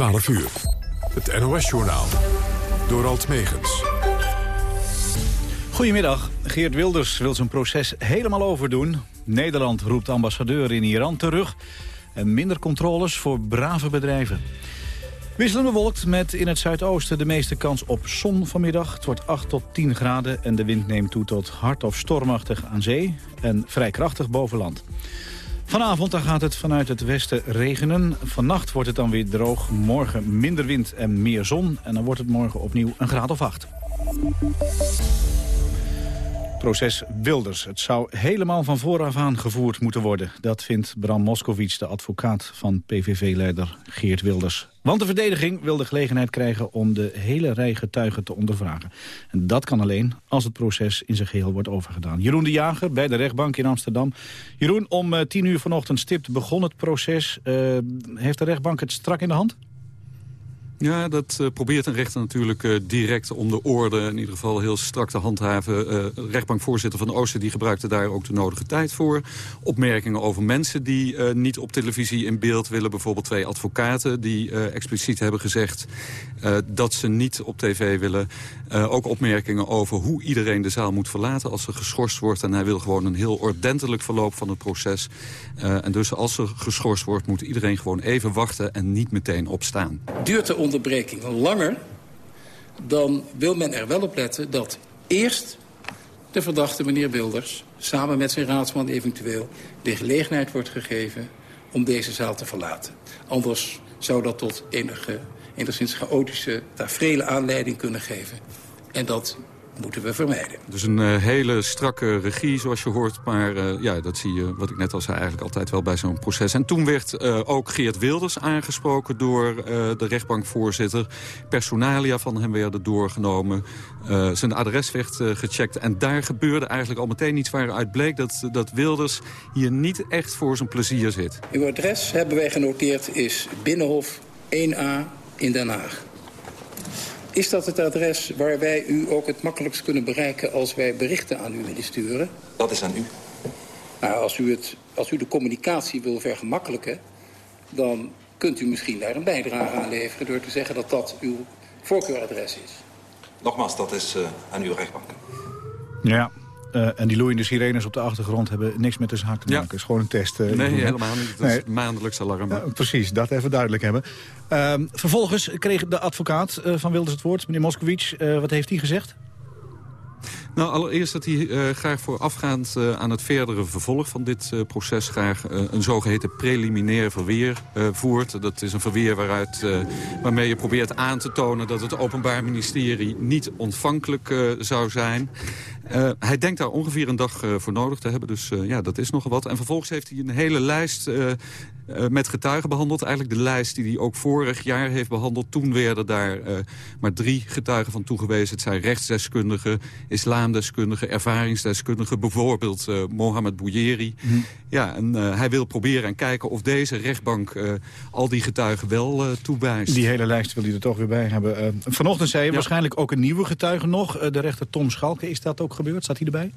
12 uur. Het NOS-journaal. Door Alt Megens. Goedemiddag. Geert Wilders wil zijn proces helemaal overdoen. Nederland roept ambassadeur in Iran terug. En minder controles voor brave bedrijven. Wisselende bewolkt met in het zuidoosten de meeste kans op zon vanmiddag. Het wordt 8 tot 10 graden en de wind neemt toe tot hard of stormachtig aan zee... en vrij krachtig boven land. Vanavond gaat het vanuit het westen regenen. Vannacht wordt het dan weer droog. Morgen minder wind en meer zon. En dan wordt het morgen opnieuw een graad of acht. Proces Wilders. Het zou helemaal van vooraf aan gevoerd moeten worden. Dat vindt Bram Moskowitz, de advocaat van PVV-leider Geert Wilders. Want de verdediging wil de gelegenheid krijgen om de hele rij getuigen te ondervragen. En dat kan alleen als het proces in zijn geheel wordt overgedaan. Jeroen de Jager bij de rechtbank in Amsterdam. Jeroen, om eh, tien uur vanochtend stipt begon het proces. Uh, heeft de rechtbank het strak in de hand? Ja, dat uh, probeert een rechter natuurlijk uh, direct om de orde... in ieder geval heel strak te handhaven. Uh, rechtbankvoorzitter van Oosten die gebruikte daar ook de nodige tijd voor. Opmerkingen over mensen die niet op televisie in beeld willen. Bijvoorbeeld twee advocaten die expliciet hebben gezegd... dat ze niet op tv willen. ook opmerkingen over hoe iedereen de zaal moet verlaten... als er geschorst wordt. En hij wil gewoon een heel ordentelijk verloop van het proces. en dus als er geschorst wordt, moet iedereen gewoon even wachten... en niet meteen opstaan. Duurt de langer... dan wil men er wel op letten dat eerst de verdachte meneer Wilders... samen met zijn raadsman eventueel de gelegenheid wordt gegeven... om deze zaal te verlaten. Anders zou dat tot enige, enigszins chaotische tafereele aanleiding kunnen geven. En dat moeten we vermijden. Dus een uh, hele strakke regie, zoals je hoort. Maar uh, ja, dat zie je, wat ik net al zei, eigenlijk altijd wel bij zo'n proces. En toen werd uh, ook Geert Wilders aangesproken door de rechtbankvoorzitter. Personalia van hem werden doorgenomen. zijn adres werd gecheckt. En daar gebeurde eigenlijk al meteen iets waaruit bleek dat, dat Wilders hier niet echt voor zijn plezier zit. Uw adres, hebben wij genoteerd, is Binnenhof 1A in Den Haag. Is dat het adres waar wij u ook het makkelijkst kunnen bereiken... als wij berichten aan u willen sturen? Dat is aan u. Nou, als u, het, als u de communicatie wil vergemakkelijken... dan kunt u misschien daar een bijdrage aan leveren... door te zeggen dat dat uw voorkeuradres is. Nogmaals, dat is uh, aan uw rechtbank. Ja, uh, en die loeiende sirenes op de achtergrond hebben niks met de zaak te maken. Het ja. is gewoon een test. Uh, nee, helemaal niet. Het is maandelijks alarm. Ja, precies, dat even duidelijk hebben. Uh, vervolgens kreeg de advocaat uh, van Wilders het woord, meneer Moskowitz. wat heeft hij gezegd? Nou, allereerst dat hij uh, graag voorafgaand uh, aan het verdere vervolg van dit uh, proces... graag een zogeheten preliminair verweer voert. Dat is een verweer waaruit, waarmee je probeert aan te tonen... dat het Openbaar Ministerie niet ontvankelijk zou zijn. Hij denkt daar ongeveer een dag voor nodig te hebben. Dus ja, dat is nogal wat. En vervolgens heeft hij een hele lijst met getuigen behandeld. Eigenlijk de lijst die hij ook vorig jaar heeft behandeld. Toen werden daar maar drie getuigen van toegewezen. Het zijn rechtsdeskundigen, islamdeskundigen, ervaringsdeskundigen. Bijvoorbeeld Mohamed Bouyeri. Mm. Ja, en hij wil proberen en kijken of deze rechtbank al die getuigen wel toewijst. Die hele lijst wil hij er toch weer bij hebben. vanochtend zei je ja. waarschijnlijk ook een nieuwe getuige nog. de rechter Tom Schalke, is dat ook gebeurd? Staat hij erbij?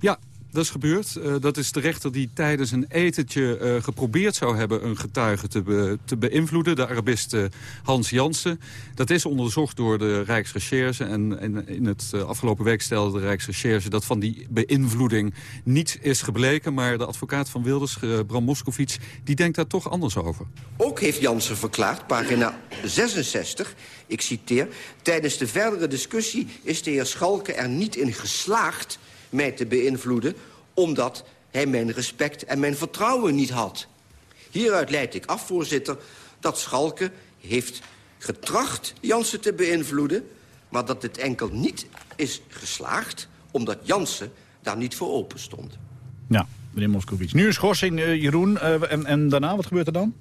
Ja, dat is gebeurd. Uh, dat is de rechter die tijdens een etentje uh, geprobeerd zou hebben... een getuige te, te beïnvloeden, de Arabist uh, Hans Jansen. Dat is onderzocht door de Rijksrecherche. En, in het afgelopen week stelde de Rijksrecherche... dat van die beïnvloeding niets is gebleken. Maar de advocaat van Wilders, Bram Moskowitz, die denkt daar toch anders over. Ook heeft Jansen verklaard, pagina 66... ik citeer... tijdens de verdere discussie is de heer Schalke er niet in geslaagd mij te beïnvloeden... omdat hij mijn respect en mijn vertrouwen niet had. Hieruit leid ik af, voorzitter, dat Schalke heeft getracht Jansen te beïnvloeden... maar dat dit enkel niet is geslaagd omdat Jansen daar niet voor open stond. Ja, meneer Moskowitz. Nu een schorsing, uh, Jeroen. Uh, en, en daarna, wat gebeurt er dan?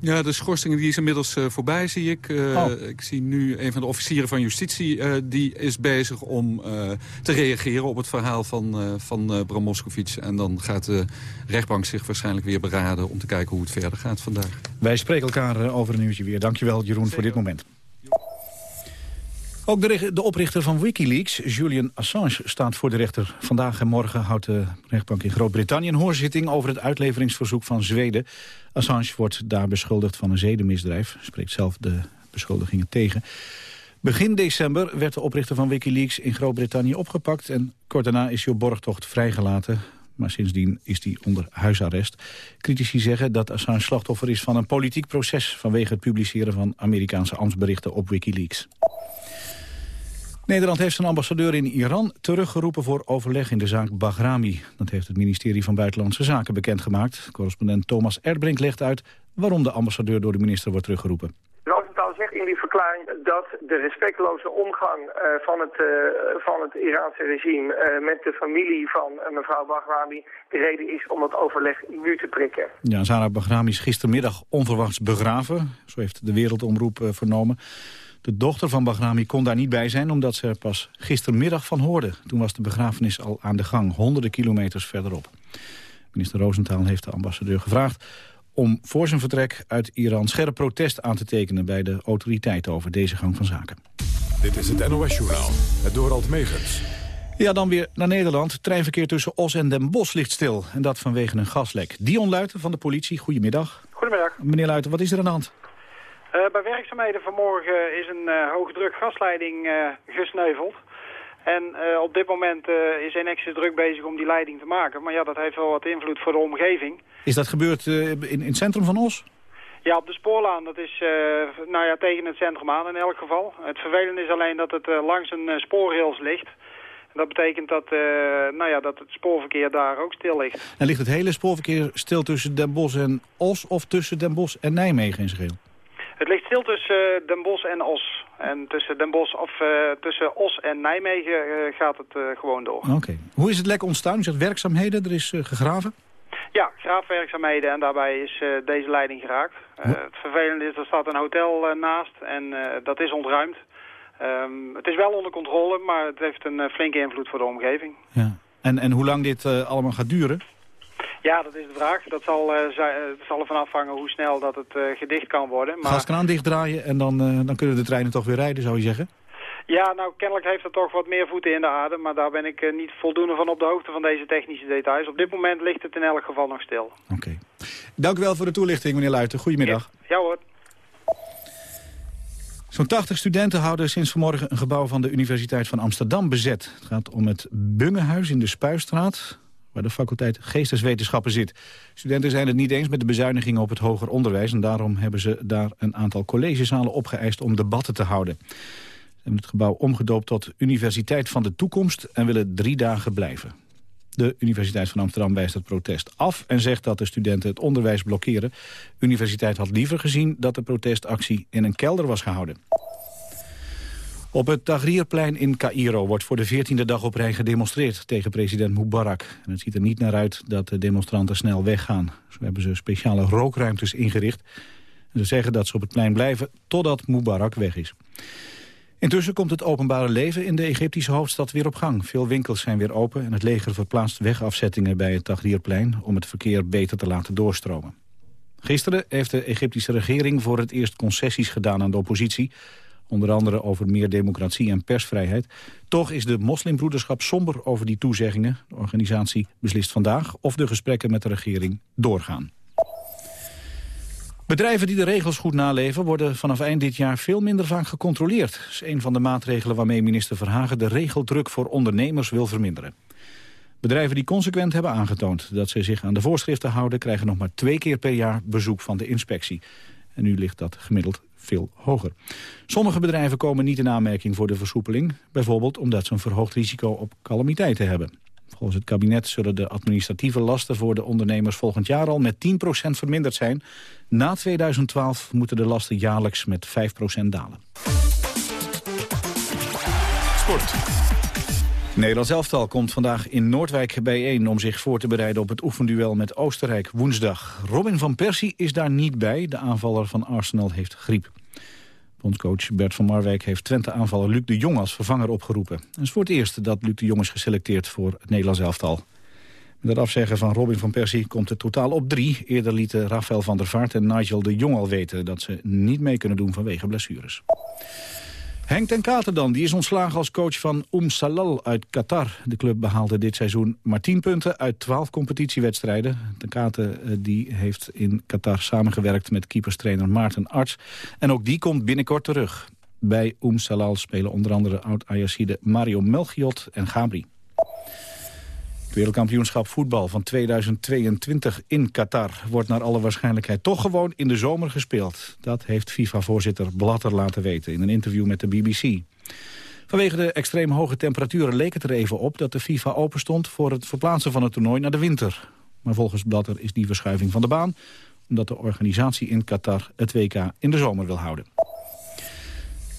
Ja, de schorsing die is inmiddels uh, voorbij, zie ik. Uh, oh. Ik zie nu een van de officieren van justitie... Uh, die is bezig om te reageren op het verhaal van, van Bram Moskowitz. En dan gaat de rechtbank zich waarschijnlijk weer beraden... om te kijken hoe het verder gaat vandaag. Wij spreken elkaar over een uurtje weer. Dankjewel, Jeroen, Zeker. voor dit moment. Ook de, oprichter van Wikileaks, Julian Assange, staat voor de rechter. Vandaag en morgen houdt de rechtbank in Groot-Brittannië een hoorzitting over het uitleveringsverzoek van Zweden. Assange wordt daar beschuldigd van een zedenmisdrijf, spreekt zelf de beschuldigingen tegen. Begin december werd de oprichter van Wikileaks in Groot-Brittannië opgepakt en kort daarna is hij op borgtocht vrijgelaten. Maar sindsdien is hij onder huisarrest. Critici zeggen dat Assange slachtoffer is van een politiek proces... vanwege het publiceren van Amerikaanse ambtsberichten op Wikileaks. Nederland heeft zijn ambassadeur in Iran teruggeroepen voor overleg in de zaak Bahrami. Dat heeft het ministerie van Buitenlandse Zaken bekendgemaakt. Correspondent Thomas Erdbrink legt uit waarom de ambassadeur door de minister wordt teruggeroepen. Zegt in die verklaring dat de respectloze omgang uh, van, het, uh, van het Iraanse regime uh, met de familie van mevrouw Bahrami de reden is om dat overleg nu te prikken. Ja, Zara Bahrami is gistermiddag onverwachts begraven. Zo heeft de Wereldomroep vernomen. De dochter van Bahrami kon daar niet bij zijn omdat ze er pas gistermiddag van hoorde. Toen was de begrafenis al aan de gang, honderden kilometers verderop. Minister Rosenthal heeft de ambassadeur gevraagd om voor zijn vertrek uit Iran scherp protest aan te tekenen bij de autoriteiten over deze gang van zaken. Dit is het NOS-journaal, het Dorald Megens. Ja, dan weer naar Nederland. Treinverkeer tussen Os en Den Bosch ligt stil. En dat vanwege een gaslek. Dion Luiten van de politie, goedemiddag. Goedemiddag. Meneer Luiten, wat is er aan de hand? Uh, bij werkzaamheden vanmorgen is een uh, hoge druk gasleiding uh, gesneuveld. En op dit moment is extra druk bezig om die leiding te maken. Maar ja, dat heeft wel wat invloed voor de omgeving. Is dat gebeurd in, in het centrum van Os? Ja, op de spoorlaan. Dat is nou ja, tegen het centrum aan in elk geval. Het vervelende is alleen dat het langs een spoorrails ligt. Dat betekent dat, nou ja, dat het spoorverkeer daar ook stil ligt. En ligt het hele spoorverkeer stil tussen Den Bosch en Os of tussen Den Bosch en Nijmegen in zijn geheel? Het ligt stil tussen Den Bosch en Os. En tussen Den Bosch of uh, tussen Os en Nijmegen uh, gaat het gewoon door. Oké. Okay. Hoe is het lek ontstaan? U zegt werkzaamheden, er is gegraven? Ja, graafwerkzaamheden en daarbij is deze leiding geraakt. het vervelende is, er staat een hotel naast en dat is ontruimd. Um, het is wel onder controle, maar het heeft een flinke invloed voor de omgeving. Ja. En, en hoe lang dit allemaal gaat duren? Ja, dat is de vraag. Dat zal, uh, dat zal ervan afhangen hoe snel dat het uh, gedicht kan worden. Maar... Gaskraan dichtdraaien en dan, dan kunnen de treinen toch weer rijden, zou je zeggen? Ja, nou kennelijk heeft het toch wat meer voeten in de aarde. Maar daar ben ik niet voldoende van op de hoogte van deze technische details. Op dit moment ligt het in elk geval nog stil. Oké. Okay. Dank u wel voor de toelichting, meneer Luiten. Goedemiddag. Ja, ja hoor. Zo'n 80 studenten houden sinds vanmorgen een gebouw van de Universiteit van Amsterdam bezet. Het gaat om het Bungehuis in de Spuistraat waar de faculteit Geesteswetenschappen zit. Studenten zijn het niet eens met de bezuinigingen op het hoger onderwijs... en daarom hebben ze daar een aantal collegezalen opgeëist om debatten te houden. Ze hebben het gebouw omgedoopt tot Universiteit van de Toekomst... en willen drie dagen blijven. De Universiteit van Amsterdam wijst het protest af... en zegt dat de studenten het onderwijs blokkeren. De universiteit had liever gezien dat de protestactie in een kelder was gehouden. Op het Tahrirplein in Cairo wordt voor de veertiende dag op rij gedemonstreerd tegen president Mubarak. En het ziet er niet naar uit dat de demonstranten snel weggaan. Zo hebben ze speciale rookruimtes ingericht. En ze zeggen dat ze op het plein blijven totdat Mubarak weg is. Intussen komt het openbare leven in de Egyptische hoofdstad weer op gang. Veel winkels zijn weer open en het leger verplaatst wegafzettingen bij het Tahrirplein... om het verkeer beter te laten doorstromen. Gisteren heeft de Egyptische regering voor het eerst concessies gedaan aan de oppositie onder andere over meer democratie en persvrijheid. Toch is de moslimbroederschap somber over die toezeggingen. De organisatie beslist vandaag of de gesprekken met de regering doorgaan. Bedrijven die de regels goed naleven worden vanaf eind dit jaar veel minder vaak gecontroleerd. Dat is een van de maatregelen waarmee minister Verhagen de regeldruk voor ondernemers wil verminderen. Bedrijven die consequent hebben aangetoond dat ze zich aan de voorschriften houden... krijgen nog maar twee keer per jaar bezoek van de inspectie. En nu ligt dat gemiddeld veel hoger. Sommige bedrijven komen niet in aanmerking voor de versoepeling. Bijvoorbeeld omdat ze een verhoogd risico op calamiteiten hebben. Volgens het kabinet zullen de administratieve lasten voor de ondernemers volgend jaar al met 10% verminderd zijn. Na 2012 moeten de lasten jaarlijks met 5% dalen. Sport. Nederlands elftal komt vandaag in Noordwijk bijeen... om zich voor te bereiden op het oefenduel met Oostenrijk woensdag. Robin van Persie is daar niet bij. De aanvaller van Arsenal heeft griep. Bondscoach Bert van Marwijk heeft Twente-aanvaller Luc de Jong als vervanger opgeroepen. Het is voor het eerst dat Luc de Jong is geselecteerd voor het Nederlands elftal. Met het afzeggen van Robin van Persie komt het totaal op drie. Eerder lieten Rafael van der Vaart en Nigel de Jong al weten... dat ze niet mee kunnen doen vanwege blessures. Henk ten Kater dan, die is ontslagen als coach van Oum Salal uit Qatar. De club behaalde dit seizoen maar 10 punten uit 12 competitiewedstrijden. Ten Kater eh, die heeft in Qatar samengewerkt met keeperstrainer Maarten Arts. En ook die komt binnenkort terug. Bij Oum Salal spelen onder andere oud-Ayacide Mario Melchiot en Gabri. Het wereldkampioenschap voetbal van 2022 in Qatar... wordt naar alle waarschijnlijkheid toch gewoon in de zomer gespeeld. Dat heeft FIFA-voorzitter Blatter laten weten in een interview met de BBC. Vanwege de extreem hoge temperaturen leek het er even op... dat de FIFA open stond voor het verplaatsen van het toernooi naar de winter. Maar volgens Blatter is die verschuiving van de baan... omdat de organisatie in Qatar het WK in de zomer wil houden.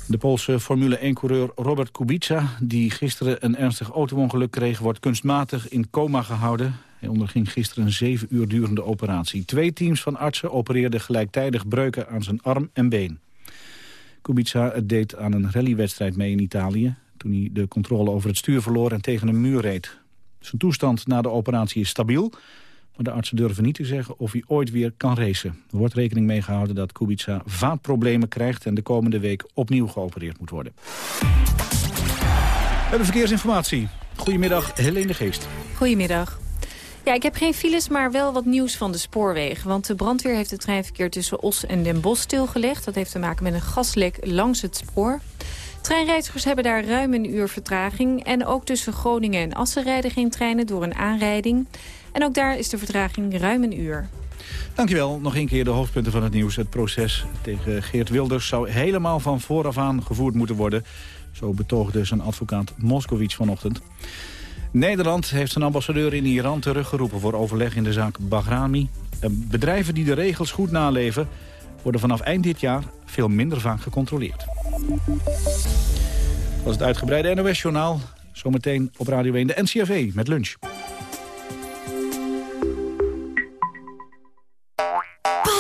De Poolse Formule 1-coureur Robert Kubica, die gisteren een ernstig auto-ongeluk kreeg, wordt kunstmatig in coma gehouden. Hij onderging gisteren een zeven uur durende operatie. Twee teams van artsen opereerden gelijktijdig breuken aan zijn arm en been. Kubica deed aan een rallywedstrijd mee in Italië... toen hij de controle over het stuur verloor en tegen een muur reed. Zijn toestand na de operatie is stabiel... Maar de artsen durven niet te zeggen of hij ooit weer kan racen. Er wordt rekening mee gehouden dat Kubica vaatproblemen krijgt... en de komende week opnieuw geopereerd moet worden. We hebben verkeersinformatie. Goedemiddag, Helene de Geest. Goedemiddag. Ja, ik heb geen files, maar wel wat nieuws van de spoorwegen. Want de brandweer heeft het treinverkeer tussen Os en Den Bosch stilgelegd. Dat heeft te maken met een gaslek langs het spoor. Treinreizigers hebben daar ruim een uur vertraging. En ook tussen Groningen en Assen rijden geen treinen door een aanrijding. En ook daar is de vertraging ruim een uur. Dankjewel. Nog een keer de hoofdpunten van het nieuws. Het proces tegen Geert Wilders zou helemaal van vooraf aan gevoerd moeten worden. Zo betoogde zijn advocaat Moskowitz vanochtend. Nederland heeft zijn ambassadeur in Iran teruggeroepen voor overleg in de zaak Bahrami. Bedrijven die de regels goed naleven worden vanaf eind dit jaar veel minder vaak gecontroleerd. Dat was het uitgebreide NOS-journaal. Zometeen op Radio 1 de NCRV met lunch.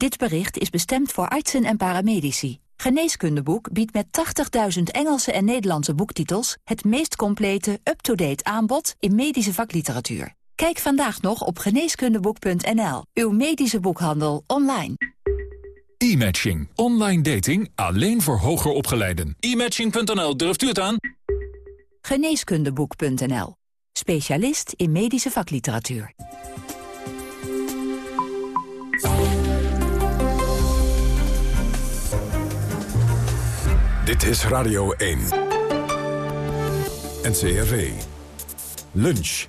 Dit bericht is bestemd voor artsen en paramedici. Geneeskundeboek biedt met 80.000 Engelse en Nederlandse boektitels... het meest complete, up-to-date aanbod in medische vakliteratuur. Kijk vandaag nog op geneeskundeboek.nl. Uw medische boekhandel online. E-matching. Online dating alleen voor hoger opgeleiden. E-matching.nl, durft u het aan? Geneeskundeboek.nl. Specialist in medische vakliteratuur. Dit is Radio 1. NCRV. Lunch.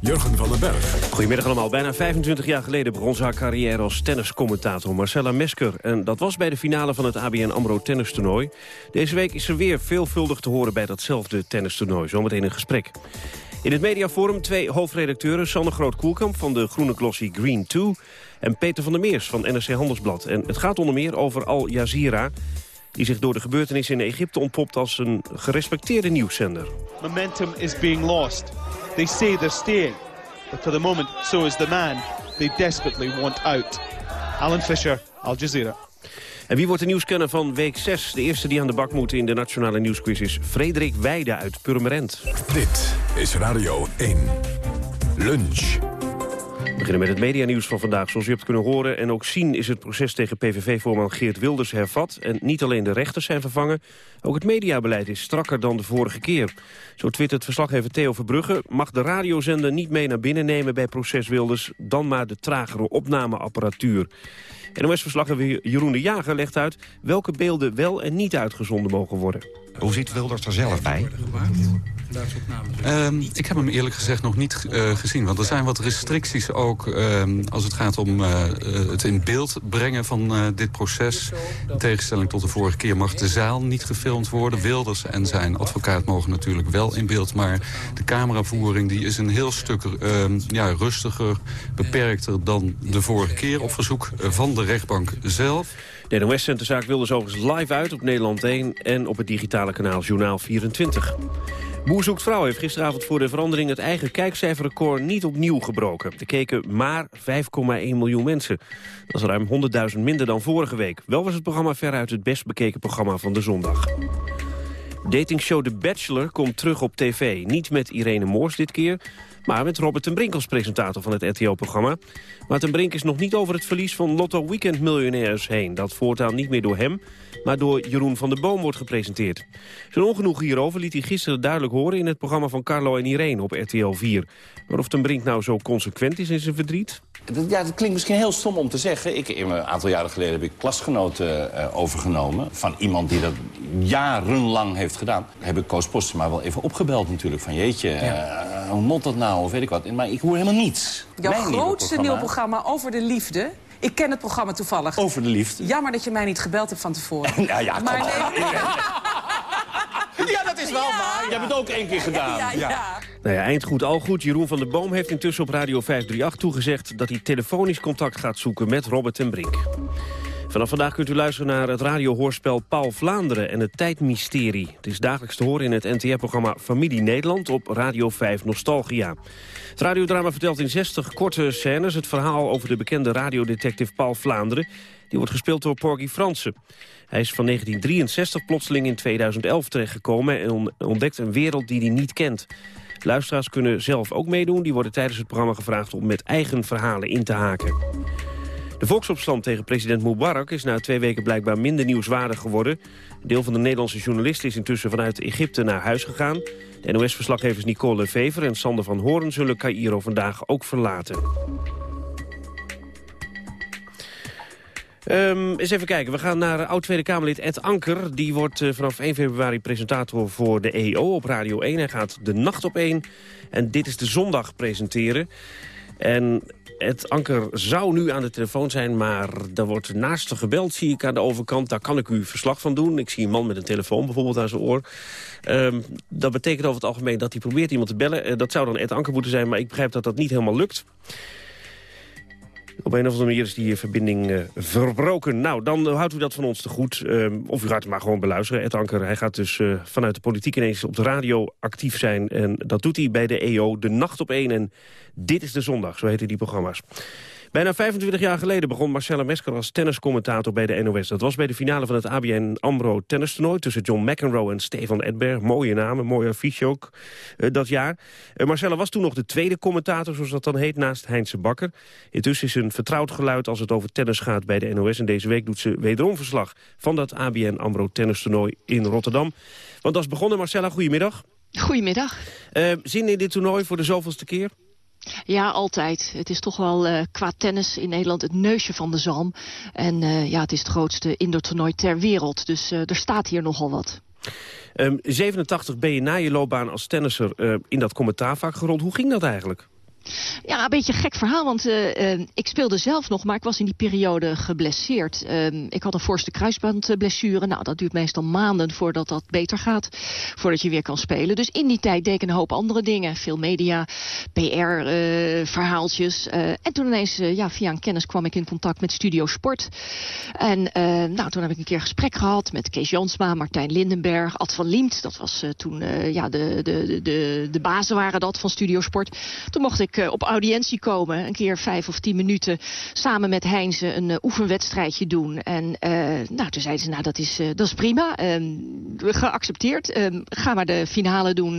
Jurgen van den Berg. Goedemiddag allemaal. Bijna 25 jaar geleden begon ze haar carrière als tenniscommentator Marcella Mesker. En dat was bij de finale van het ABN AMRO tennistoernooi. Deze week is ze weer veelvuldig te horen bij datzelfde tennistoernooi. Zometeen een gesprek. In het mediaforum twee hoofdredacteuren... Sanne Groot-Koelkamp van de groene glossy Green 2... en Peter van der Meers van NRC Handelsblad. En het gaat onder meer over Al Jazeera die zich door de gebeurtenissen in Egypte ontpopt als een gerespecteerde nieuwszender. Momentum is being lost. They say they're staying, but for the moment, so is the man they desperately want out. Alan Fisher, Al Jazeera. En wie wordt de nieuwskenner van week 6? De eerste die aan de bak moet in de Nationale Nieuwsquiz is Frederik Weide uit Purmerend. Dit is Radio 1. Lunch. We beginnen met het medianieuws van vandaag. Zoals u hebt kunnen horen en ook zien is het proces tegen PVV-voorman Geert Wilders hervat. En niet alleen de rechters zijn vervangen, ook het mediabeleid is strakker dan de vorige keer. Zo twittert verslaggever Theo Verbrugge. Mag de radiozender niet mee naar binnen nemen bij proces Wilders... dan maar de tragere opnameapparatuur. NOS-verslaggever Jeroen de Jager legt uit welke beelden wel en niet uitgezonden mogen worden. Hoe ziet Wilders er zelf bij? Um, ik heb hem eerlijk gezegd nog niet uh, gezien. Want er zijn wat restricties ook uh, als het gaat om uh, het in beeld brengen van dit proces. In tegenstelling tot de vorige keer mag de zaal niet gefilmd worden. Wilders en zijn advocaat mogen natuurlijk wel in beeld. Maar de cameravoering die is een heel stuk ehm, ja, rustiger, beperkter dan de vorige keer. Op verzoek van de rechtbank zelf. De NOS zendt de zaak Wilders overigens live uit op Nederland 1 en op het digitale kanaal Journaal 24. Boer zoekt vrouw heeft gisteravond voor de verandering het eigen kijkcijferrecord niet opnieuw gebroken. Er keken maar 5,1 miljoen mensen. Dat is ruim 100.000 minder dan vorige week. Wel was het programma veruit het best bekeken programma van de zondag. Datingshow The Bachelor komt terug op tv. Niet met Irene Moors dit keer, maar met Robert ten Brink als presentator van het RTO-programma. Maar ten Brink is nog niet over het verlies van Lotto Weekend Miljonairs heen. Dat voortaan niet meer door hem, maar door Jeroen van der Boom wordt gepresenteerd. Zijn ongenoegen hierover liet hij gisteren duidelijk horen... in het programma van Carlo en Irene op RTL 4. Maar of ten Brink nou zo consequent is in zijn verdriet... Ja, dat klinkt misschien heel stom om te zeggen. Ik, een aantal jaren geleden heb ik klasgenoten uh, overgenomen... van iemand die dat jarenlang heeft gedaan. Heb ik Koos Postema wel even opgebeld natuurlijk. Van jeetje, uh, hoe moet dat nou? Of weet ik wat. Maar ik hoor helemaal niets. Jouw grootste nieuw programma over de liefde... Ik ken het programma toevallig. Over de liefde. Jammer dat je mij niet gebeld hebt van tevoren. ja, ja, maar nee, is wel waar. Je hebt het ook één keer gedaan. Ja, ja. Nou ja, eind goed, al goed. Jeroen van der Boom heeft intussen op Radio 538 toegezegd... dat hij telefonisch contact gaat zoeken met Robert en Brink. Vanaf vandaag kunt u luisteren naar het radiohoorspel Paul Vlaanderen en het tijdmysterie. Het is dagelijks te horen in het NTR-programma Familie Nederland op Radio 5 Nostalgia. Het radiodrama vertelt in 60 korte scènes het verhaal over de bekende radiodetective Paul Vlaanderen. Die wordt gespeeld door Porgy Fransen. Hij is van 1963 plotseling in 2011 terechtgekomen en ontdekt een wereld die hij niet kent. Luisteraars kunnen zelf ook meedoen. Die worden tijdens het programma gevraagd om met eigen verhalen in te haken. De volksopstand tegen president Mubarak is na twee weken blijkbaar minder nieuwswaardig geworden. Een deel van de Nederlandse journalisten is intussen vanuit Egypte naar huis gegaan. De NOS-verslaggevers Nicole Vever en Sander van Hoorn zullen Cairo vandaag ook verlaten. Um, eens even kijken. We gaan naar oud-Tweede Kamerlid Ed Anker. Die wordt uh, vanaf 1 februari presentator voor de EO op Radio 1. Hij gaat de nacht op 1 en dit is de zondag presenteren. En Ed Anker zou nu aan de telefoon zijn, maar er wordt naast gebeld, zie ik aan de overkant. Daar kan ik u verslag van doen. Ik zie een man met een telefoon bijvoorbeeld aan zijn oor. Um, dat betekent over het algemeen dat hij probeert iemand te bellen. Uh, dat zou dan Ed Anker moeten zijn, maar ik begrijp dat dat niet helemaal lukt. Op een of andere manier is die verbinding uh, verbroken. Nou, dan uh, houdt u dat van ons te goed. Uh, of u gaat het maar gewoon beluisteren. Ed Anker, hij gaat dus vanuit de politiek ineens op de radio actief zijn. En dat doet hij bij de EO, de nacht op één. En dit is de zondag, zo heten die programma's. Bijna 25 jaar geleden begon Marcella Mesker als tenniscommentator bij de NOS. Dat was bij de finale van het ABN AMRO tennistoernooi... tussen John McEnroe en Stefan Edberg. Mooie namen, mooie affiche ook uh, dat jaar. Uh, Marcella was toen nog de tweede commentator, zoals dat dan heet, naast Heinze Bakker. Intussen is een vertrouwd geluid als het over tennis gaat bij de NOS. En deze week doet ze wederom verslag van dat ABN AMRO tennistoernooi in Rotterdam. Want dat is begonnen, Marcella, goedemiddag. Goedemiddag. Uh, zin in dit toernooi voor de zoveelste keer? Ja, altijd. Het is toch wel uh, qua tennis in Nederland het neusje van de zalm. En uh, ja, het is het grootste indoor-toernooi ter wereld. Dus uh, er staat hier nogal wat. Um, 87 ben je na je loopbaan als tennisser in dat commentaarvak gerold. Hoe ging dat eigenlijk? Ja, een beetje een gek verhaal, want uh, uh, ik speelde zelf nog, maar ik was in die periode geblesseerd. Uh, ik had een voorste kruisbandblessure. Nou, dat duurt meestal maanden voordat dat beter gaat, voordat je weer kan spelen. Dus in die tijd deed ik een hoop andere dingen. Veel media, PR-verhaaltjes. en toen ineens, ja, via een kennis kwam ik in contact met Studio Sport. En nou, toen heb ik een keer gesprek gehad met Kees Jansma, Martijn Lindenberg, Ad van Liemt. Dat was toen, ja, de, de, de, de bazen waren dat van Studio Sport. Toen mocht ik uh, op audiëntie komen. Een keer vijf of tien minuten samen met Heinze een uh, oefenwedstrijdje doen. En uh, nou, toen zeiden ze, nou dat is, dat is prima. Ehm, geaccepteerd. Ehm, ga maar de finale doen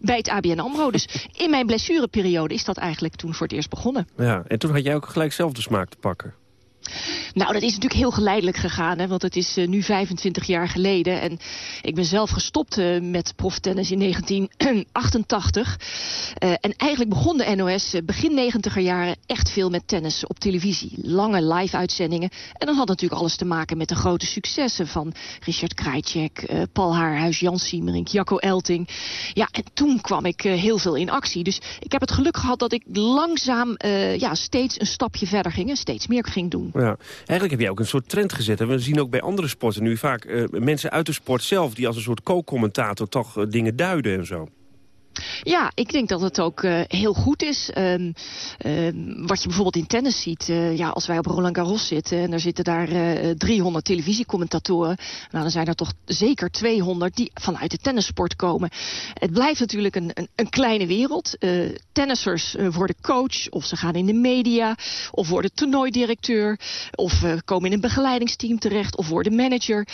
bij het ABN AMRO. Dus in mijn blessureperiode is dat eigenlijk toen voor het eerst begonnen. Ja, en toen had jij ook gelijk zelf de smaak te pakken. Nou, dat is natuurlijk heel geleidelijk gegaan, hè, want het is uh, nu 25 jaar geleden. En ik ben zelf gestopt uh, met proftennis in 1988. Uh, en eigenlijk begon de NOS begin 90er jaren echt veel met tennis op televisie. Lange live-uitzendingen. En dan had natuurlijk alles te maken met de grote successen van Richard Krajcek, Paul Haarhuis, Jan Siemerink, Jacco Elting. Ja, en toen kwam ik heel veel in actie. Dus ik heb het geluk gehad dat ik langzaam ja, steeds een stapje verder ging en steeds meer ging doen. Ja. Eigenlijk heb jij ook een soort trend gezet. We zien ook bij andere sporten nu vaak uh, mensen uit de sport zelf... die als een soort co-commentator toch uh, dingen duiden en zo. Ja, ik denk dat het ook uh, heel goed is. Um, uh, wat je bijvoorbeeld in tennis ziet. Uh, ja, als wij op Roland Garros zitten en er zitten daar 300 televisiecommentatoren. Nou, dan zijn er toch zeker 200 die vanuit de tennissport komen. Het blijft natuurlijk een, een, een kleine wereld. tennissers worden coach of ze gaan in de media. Of worden toernooidirecteur. Of komen in een begeleidingsteam terecht. Of worden manager.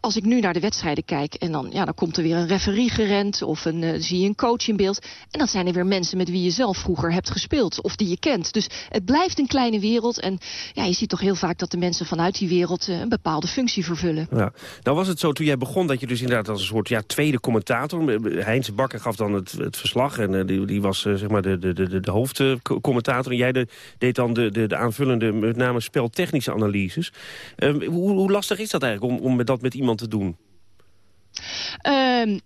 als ik nu naar de wedstrijden kijk en dan, ja, dan komt er weer een referie gerend. Of een, zie je een coach in beeld. En dat zijn er weer mensen met wie je zelf vroeger hebt gespeeld. Of die je kent. Dus het blijft een kleine wereld. En ja, je ziet toch heel vaak dat de mensen vanuit die wereld uh, een bepaalde functie vervullen. Ja. Nou was het zo toen jij begon dat je dus inderdaad als een soort ja, tweede commentator... Heinz Bakker gaf dan het, het verslag en uh, die, die, was uh, zeg maar de, de, de, de hoofdcommentator. En jij de, deed dan de, de, de aanvullende, met name speltechnische analyses. Ehm, hoe, hoe lastig is dat eigenlijk om, om dat met iemand te doen? Um,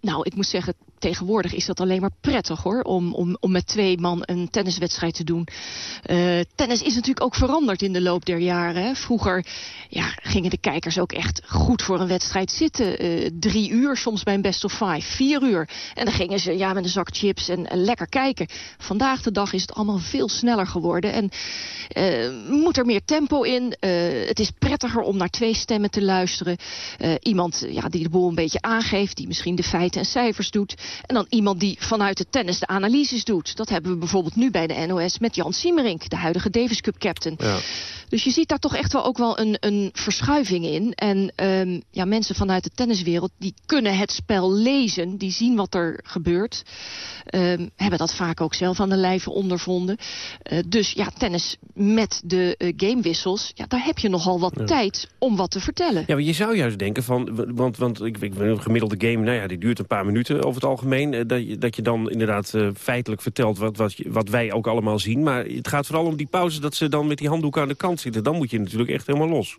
nou, ik moet zeggen, tegenwoordig is dat alleen maar prettig hoor. Om, om, om met twee man een tenniswedstrijd te doen. Uh, tennis is natuurlijk ook veranderd in de loop der jaren. Hè. Vroeger ja, gingen de kijkers ook echt goed voor een wedstrijd zitten. Uh, drie uur, soms bij een best of five. Vier uur. En dan gingen ze ja, met een zak chips en, lekker kijken. Vandaag de dag is het allemaal veel sneller geworden. En uh, moet er meer tempo in. het is prettiger om naar twee stemmen te luisteren. iemand ja, die de boel een beetje aangeeft. Die misschien de feiten en cijfers doet. En dan iemand die vanuit de tennis de analyses doet. Dat hebben we bijvoorbeeld nu bij de NOS met Jan Siemerink, de huidige Davis Cup captain. Ja. Dus je ziet daar toch echt wel ook wel een, een verschuiving in. En um, ja, mensen vanuit de tenniswereld die kunnen het spel lezen. Die zien wat er gebeurt. Um, hebben dat vaak ook zelf aan de lijve ondervonden. Uh, dus ja, tennis met de uh, gamewissels. Ja, daar heb je nogal wat ja. tijd om wat te vertellen. Ja, maar je zou juist denken van... Want, want ik, ik een gemiddelde game, nou ja, die duurt een paar minuten over het algemeen. Uh, dat, je, dat je dan inderdaad feitelijk vertelt wat, wat, wat wij ook allemaal zien. Maar het gaat vooral om die pauze dat ze dan met die handdoek aan de kant zitten. Dan moet je natuurlijk echt helemaal los.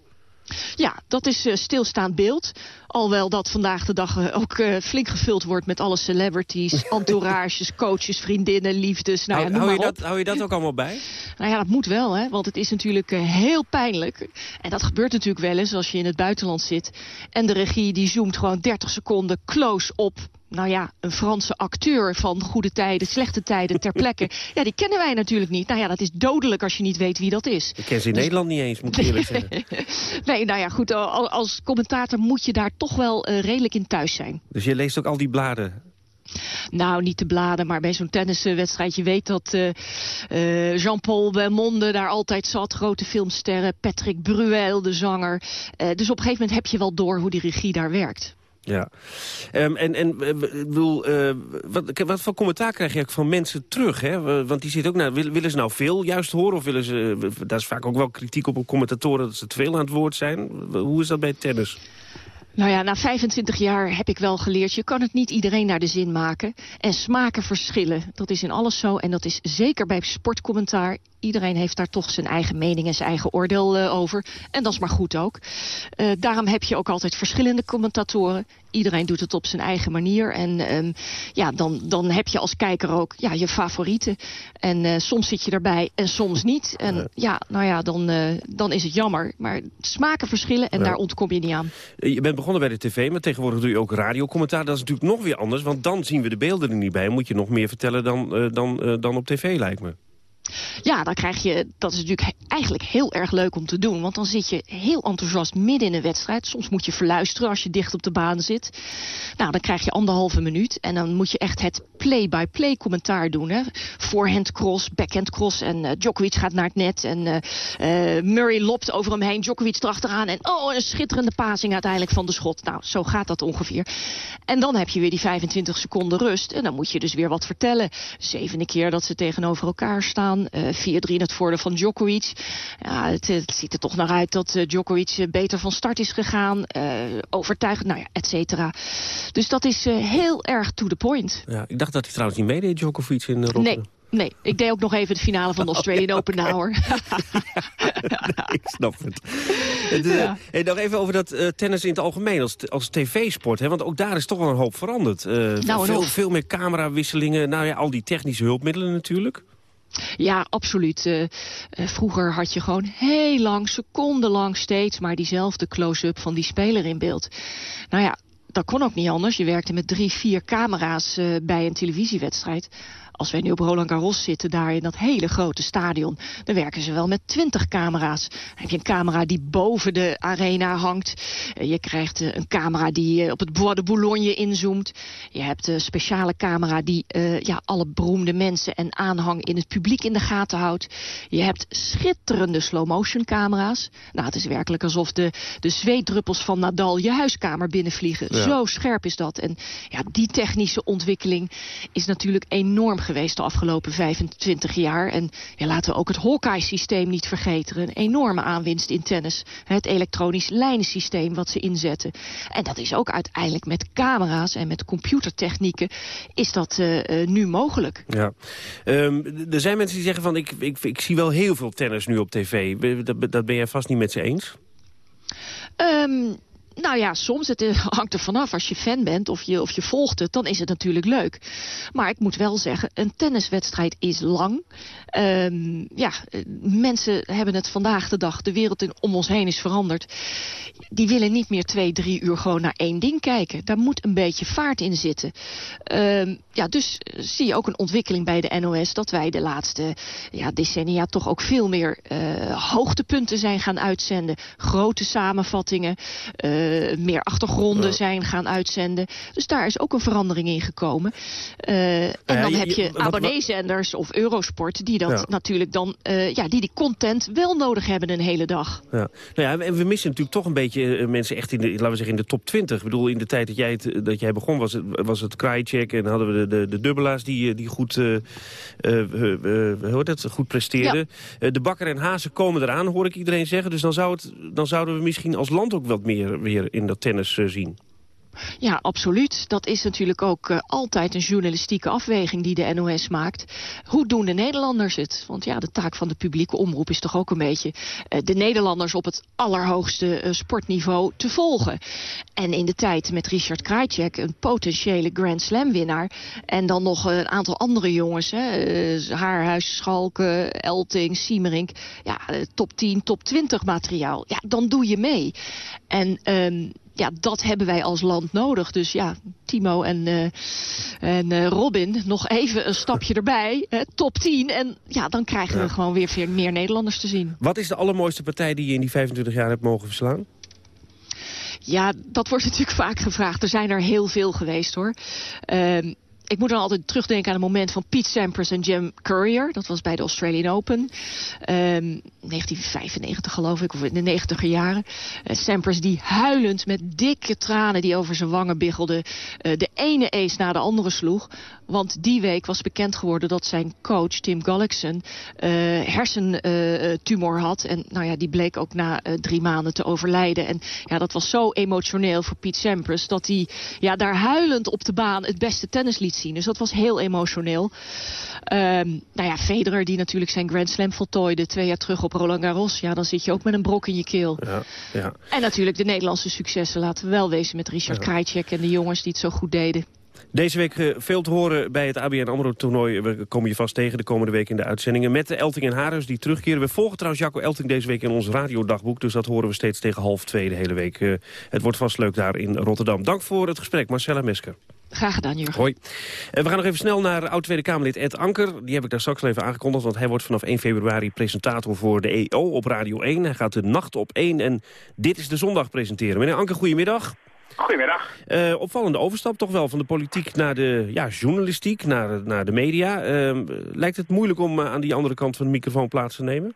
Ja, dat is uh, stilstaand beeld. Alhoewel dat vandaag de dag uh, ook uh, flink gevuld wordt met alle celebrities, entourages, coaches, vriendinnen, liefdes. Nou, hou, ja, hou, je dat, hou je dat ook allemaal bij? Nou ja, dat moet wel, hè, want het is natuurlijk heel pijnlijk. En dat gebeurt natuurlijk wel eens als je in het buitenland zit. En de regie die zoomt gewoon 30 seconden close op nou ja, een Franse acteur van goede tijden, slechte tijden ter plekke. Ja, die kennen wij natuurlijk niet. Nou ja, dat is dodelijk als je niet weet wie dat is. Ik ken ze in dus... Nederland niet eens, moet ik eerlijk zeggen. nee, nou ja, goed, als commentator moet je daar toch wel uh, redelijk in thuis zijn. Dus je leest ook al die bladen? Nou, niet de bladen, maar bij zo'n tenniswedstrijd. Je weet dat uh, uh, Jean-Paul Belmonde daar altijd zat. Grote filmsterren. Patrick Bruel, de zanger. Uh, dus op een gegeven moment heb je wel door hoe die regie daar werkt. Ja, um, en, en bedoel, uh, wat, voor commentaar krijg je van mensen terug? Hè? Want die zitten ook naar, willen, willen ze nou veel juist horen? Of willen ze, daar is vaak ook wel kritiek op op commentatoren dat ze te veel aan het woord zijn. Hoe is dat bij tennis? Nou ja, na 25 jaar heb ik wel geleerd... je kan het niet iedereen naar de zin maken. En smaken verschillen. Dat is in alles zo. En dat is zeker bij sportcommentaar. Iedereen heeft daar toch zijn eigen mening en zijn eigen oordeel uh, over. En dat is maar goed ook. Uh, daarom heb je ook altijd verschillende commentatoren. Iedereen doet het op zijn eigen manier. En um, ja, dan, dan heb je als kijker ook ja, je favorieten. En uh, soms zit je erbij en soms niet. En ja, nou ja, dan, dan is het jammer. Maar smaken verschillen en ja. daar ontkom je niet aan. Je bent begonnen bij de tv, maar tegenwoordig doe je ook radiocommentaar. Dat is natuurlijk nog weer anders, want dan zien we de beelden er niet bij. Moet je nog meer vertellen dan, dan, dan op tv, lijkt me. Ja, dan krijg je, dat is natuurlijk eigenlijk heel erg leuk om te doen. Want dan zit je heel enthousiast midden in een wedstrijd. Soms moet je verluisteren als je dicht op de baan zit. Nou, dan krijg je anderhalve minuut. En dan moet je echt het play-by-play -play commentaar doen. Hè. Forehand cross, backhand cross. En uh, Djokovic gaat naar het net. En uh, uh, Murray lopt over hem heen. Djokovic erachteraan. En oh, een schitterende passing uiteindelijk van de schot. Nou, zo gaat dat ongeveer. En dan heb je weer die 25 seconden rust. En dan moet je dus weer wat vertellen. Zevende keer dat ze tegenover elkaar staan. Uh, 4-3 in het voordeel van Djokovic. Ja, het, het, ziet er toch naar uit dat Djokovic beter van start is gegaan. overtuigend, nou ja, et cetera. Dus dat is heel erg to the point. Ja, ik dacht dat hij trouwens niet meedeed, Djokovic in Rotterdam. Nee. Nee, ik deed ook nog even de finale van de Australian oh, Open hoor. ik snap het. Ja. Hey, nog even over dat uh, tennis in het algemeen als, als tv-sport. Want ook daar is toch wel een hoop veranderd. Uh, nou, veel, veel meer camerawisselingen. Nou ja, al die technische hulpmiddelen natuurlijk. Ja, absoluut. Uh, vroeger had je gewoon heel lang, secondenlang steeds... maar diezelfde close-up van die speler in beeld. Nou ja, dat kon ook niet anders. Je werkte met drie, vier camera's uh, bij een televisiewedstrijd als wij nu op Roland Garros zitten, daar in dat hele grote stadion... dan werken ze wel met twintig camera's. Dan heb je een camera die boven de arena hangt. Eh, je krijgt eh, een camera die eh, op het Bois de Boulogne inzoomt. Je hebt een speciale camera die uh, ja, alle beroemde mensen en aanhang in het publiek in de gaten houdt. Je hebt schitterende slow-motion camera's. Nou, het is werkelijk alsof de, de zweetdruppels van Nadal je huiskamer binnenvliegen. Zo scherp is dat. En ja, die technische ontwikkeling is natuurlijk enorm geweest de afgelopen 25 jaar. En ja, laten we ook het Hawkeye-systeem niet vergeten. Een enorme aanwinst in tennis. Het elektronisch lijnensysteem wat ze inzetten. En dat is ook uiteindelijk met camera's en met computertechnieken is dat uh, nu mogelijk. Ja. Um, er zijn mensen die zeggen van ik, ik, ik zie wel heel veel tennis nu op tv. Dat, dat ben jij vast niet met ze eens? Um, nou ja, soms het eh, hangt er vanaf. Als je fan bent of je, of je volgt het, dan is het natuurlijk leuk. Maar ik moet wel zeggen, een tenniswedstrijd is lang. Um, ja, eh, mensen hebben het vandaag de dag, de wereld om ons heen is veranderd. Die willen niet meer twee, drie uur gewoon naar één ding kijken. Daar moet een beetje vaart in zitten. Um, ja, dus eh, zie je ook een ontwikkeling bij de NOS... dat wij de laatste ja, decennia toch ook veel meer uh, hoogtepunten zijn gaan uitzenden. Grote samenvattingen, uh, meer achtergronden zijn gaan uitzenden. Dus daar is ook een verandering in gekomen. Uh, en dan heb je abonneezenders of Eurosport... die dat natuurlijk dan, ja, die die content wel nodig hebben een hele dag. Ja. Nou ja, en we missen natuurlijk toch een beetje mensen echt in de, laten we zeggen, in de top 20. Ik bedoel, in de tijd dat jij, het, dat jij begon was het, was het Krajicek en hadden we de, de, de dubbelaars die, eh, die goed, uh, uh, dat, goed presteerden. de Bakker en Hazen komen eraan, hoor ik iedereen zeggen. Dus dan, zou het, dan zouden we misschien als land ook wat meer weer in dat tennis zien. Ja, absoluut. Dat is natuurlijk ook uh, altijd een journalistieke afweging die de NOS maakt. Hoe doen de Nederlanders het? Want ja, de taak van de publieke omroep is toch ook een beetje... Uh, de Nederlanders op het allerhoogste uh, sportniveau te volgen. En in de tijd met Richard Krajcek, een potentiële Grand Slam winnaar... en dan nog een aantal andere jongens, hè, Haarhuis, Schalke, Elting, Siemerink... ja, top 10, top 20 materiaal. Ja, dan doe je mee. En... Um, ja, dat hebben wij als land nodig. Dus ja, Timo en, uh, en uh, Robin, nog even een stapje erbij. Uh, top 10. En ja, dan krijgen we gewoon weer veel meer Nederlanders te zien. Wat is de allermooiste partij die je in die 25 jaar hebt mogen verslaan? Ja, dat wordt natuurlijk vaak gevraagd. Er zijn er heel veel geweest hoor. Uh, ik moet dan altijd terugdenken aan het moment van Pete Sampras en Jim Courier. Dat was bij de Australian Open. Um, ehm, 1995 geloof ik, of in de negentiger jaren. Uh, Sampras die huilend met dikke tranen die over zijn wangen biggelden. Uh, de ene ace na de andere sloeg. Want die week was bekend geworden dat zijn coach Tim Gullickson uh, hersentumor had. En nou ja, die bleek ook na drie maanden te overlijden. En ja, dat was zo emotioneel voor Pete Sampras. Dat hij ja, daar huilend op de baan het beste tennis liet zien. Dus dat was heel emotioneel. Um, nou ja, Federer die natuurlijk zijn Grand Slam voltooide twee jaar terug op Roland Garros. Ja, dan zit je ook met een brok in je keel. Ja, ja. En natuurlijk de Nederlandse successen, laten we wel wezen met Richard ja. Krajcek en de jongens die het zo goed deden. Deze week eh, veel te horen bij het ABN AMRO-toernooi. We komen je vast tegen de komende week in de uitzendingen... met de Elting en Harus die terugkeren. We volgen trouwens Jacco Elting deze week in ons radiodagboek... dus dat horen we steeds tegen half twee de hele week. Uh, het wordt vast leuk daar in Rotterdam. Dank voor het gesprek, Marcella Mesker. Graag gedaan, Jurgen. Hoi. En we gaan nog even snel naar oud-Tweede Kamerlid Ed Anker. Die heb ik daar straks al even aangekondigd, want hij wordt vanaf 1 februari presentator voor de EO op Radio 1. Hij gaat de nacht op 1 en dit is de zondag presenteren. Meneer Anker, goedemiddag. Goedemiddag. Uh, opvallende overstap toch wel van de politiek naar de ja, journalistiek, naar, naar de media. Uh, lijkt het moeilijk om uh, aan die andere kant van de microfoon plaats te nemen?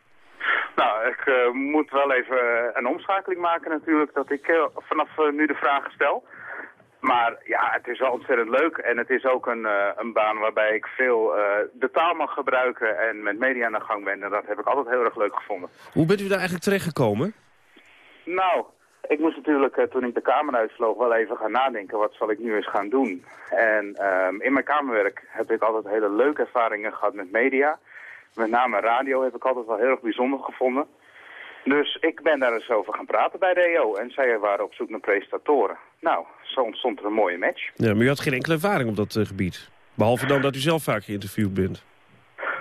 Nou, ik uh, moet wel even een omschakeling maken natuurlijk, dat ik vanaf nu de vragen stel. Maar ja, het is wel ontzettend leuk. En het is ook een, eh, een baan waarbij ik veel eh, de taal mag gebruiken en met media aan de gang ben. En dat heb ik altijd heel erg leuk gevonden. Hoe bent u daar eigenlijk terechtgekomen? Nou, ik moest natuurlijk eh, toen ik de kamer uitvloog wel even gaan nadenken. Wat zal ik nu eens gaan doen? En ehm, in mijn kamerwerk heb ik altijd hele leuke ervaringen gehad met media. Met name radio heb ik altijd wel heel erg bijzonder gevonden. Dus ik ben daar eens over gaan praten bij de EO. En zij waren op zoek naar presentatoren. Nou, zo ontstond er een mooie match. Ja, maar u had geen enkele ervaring op dat eh, gebied. Behalve dan dat u zelf vaak geïnterviewd bent.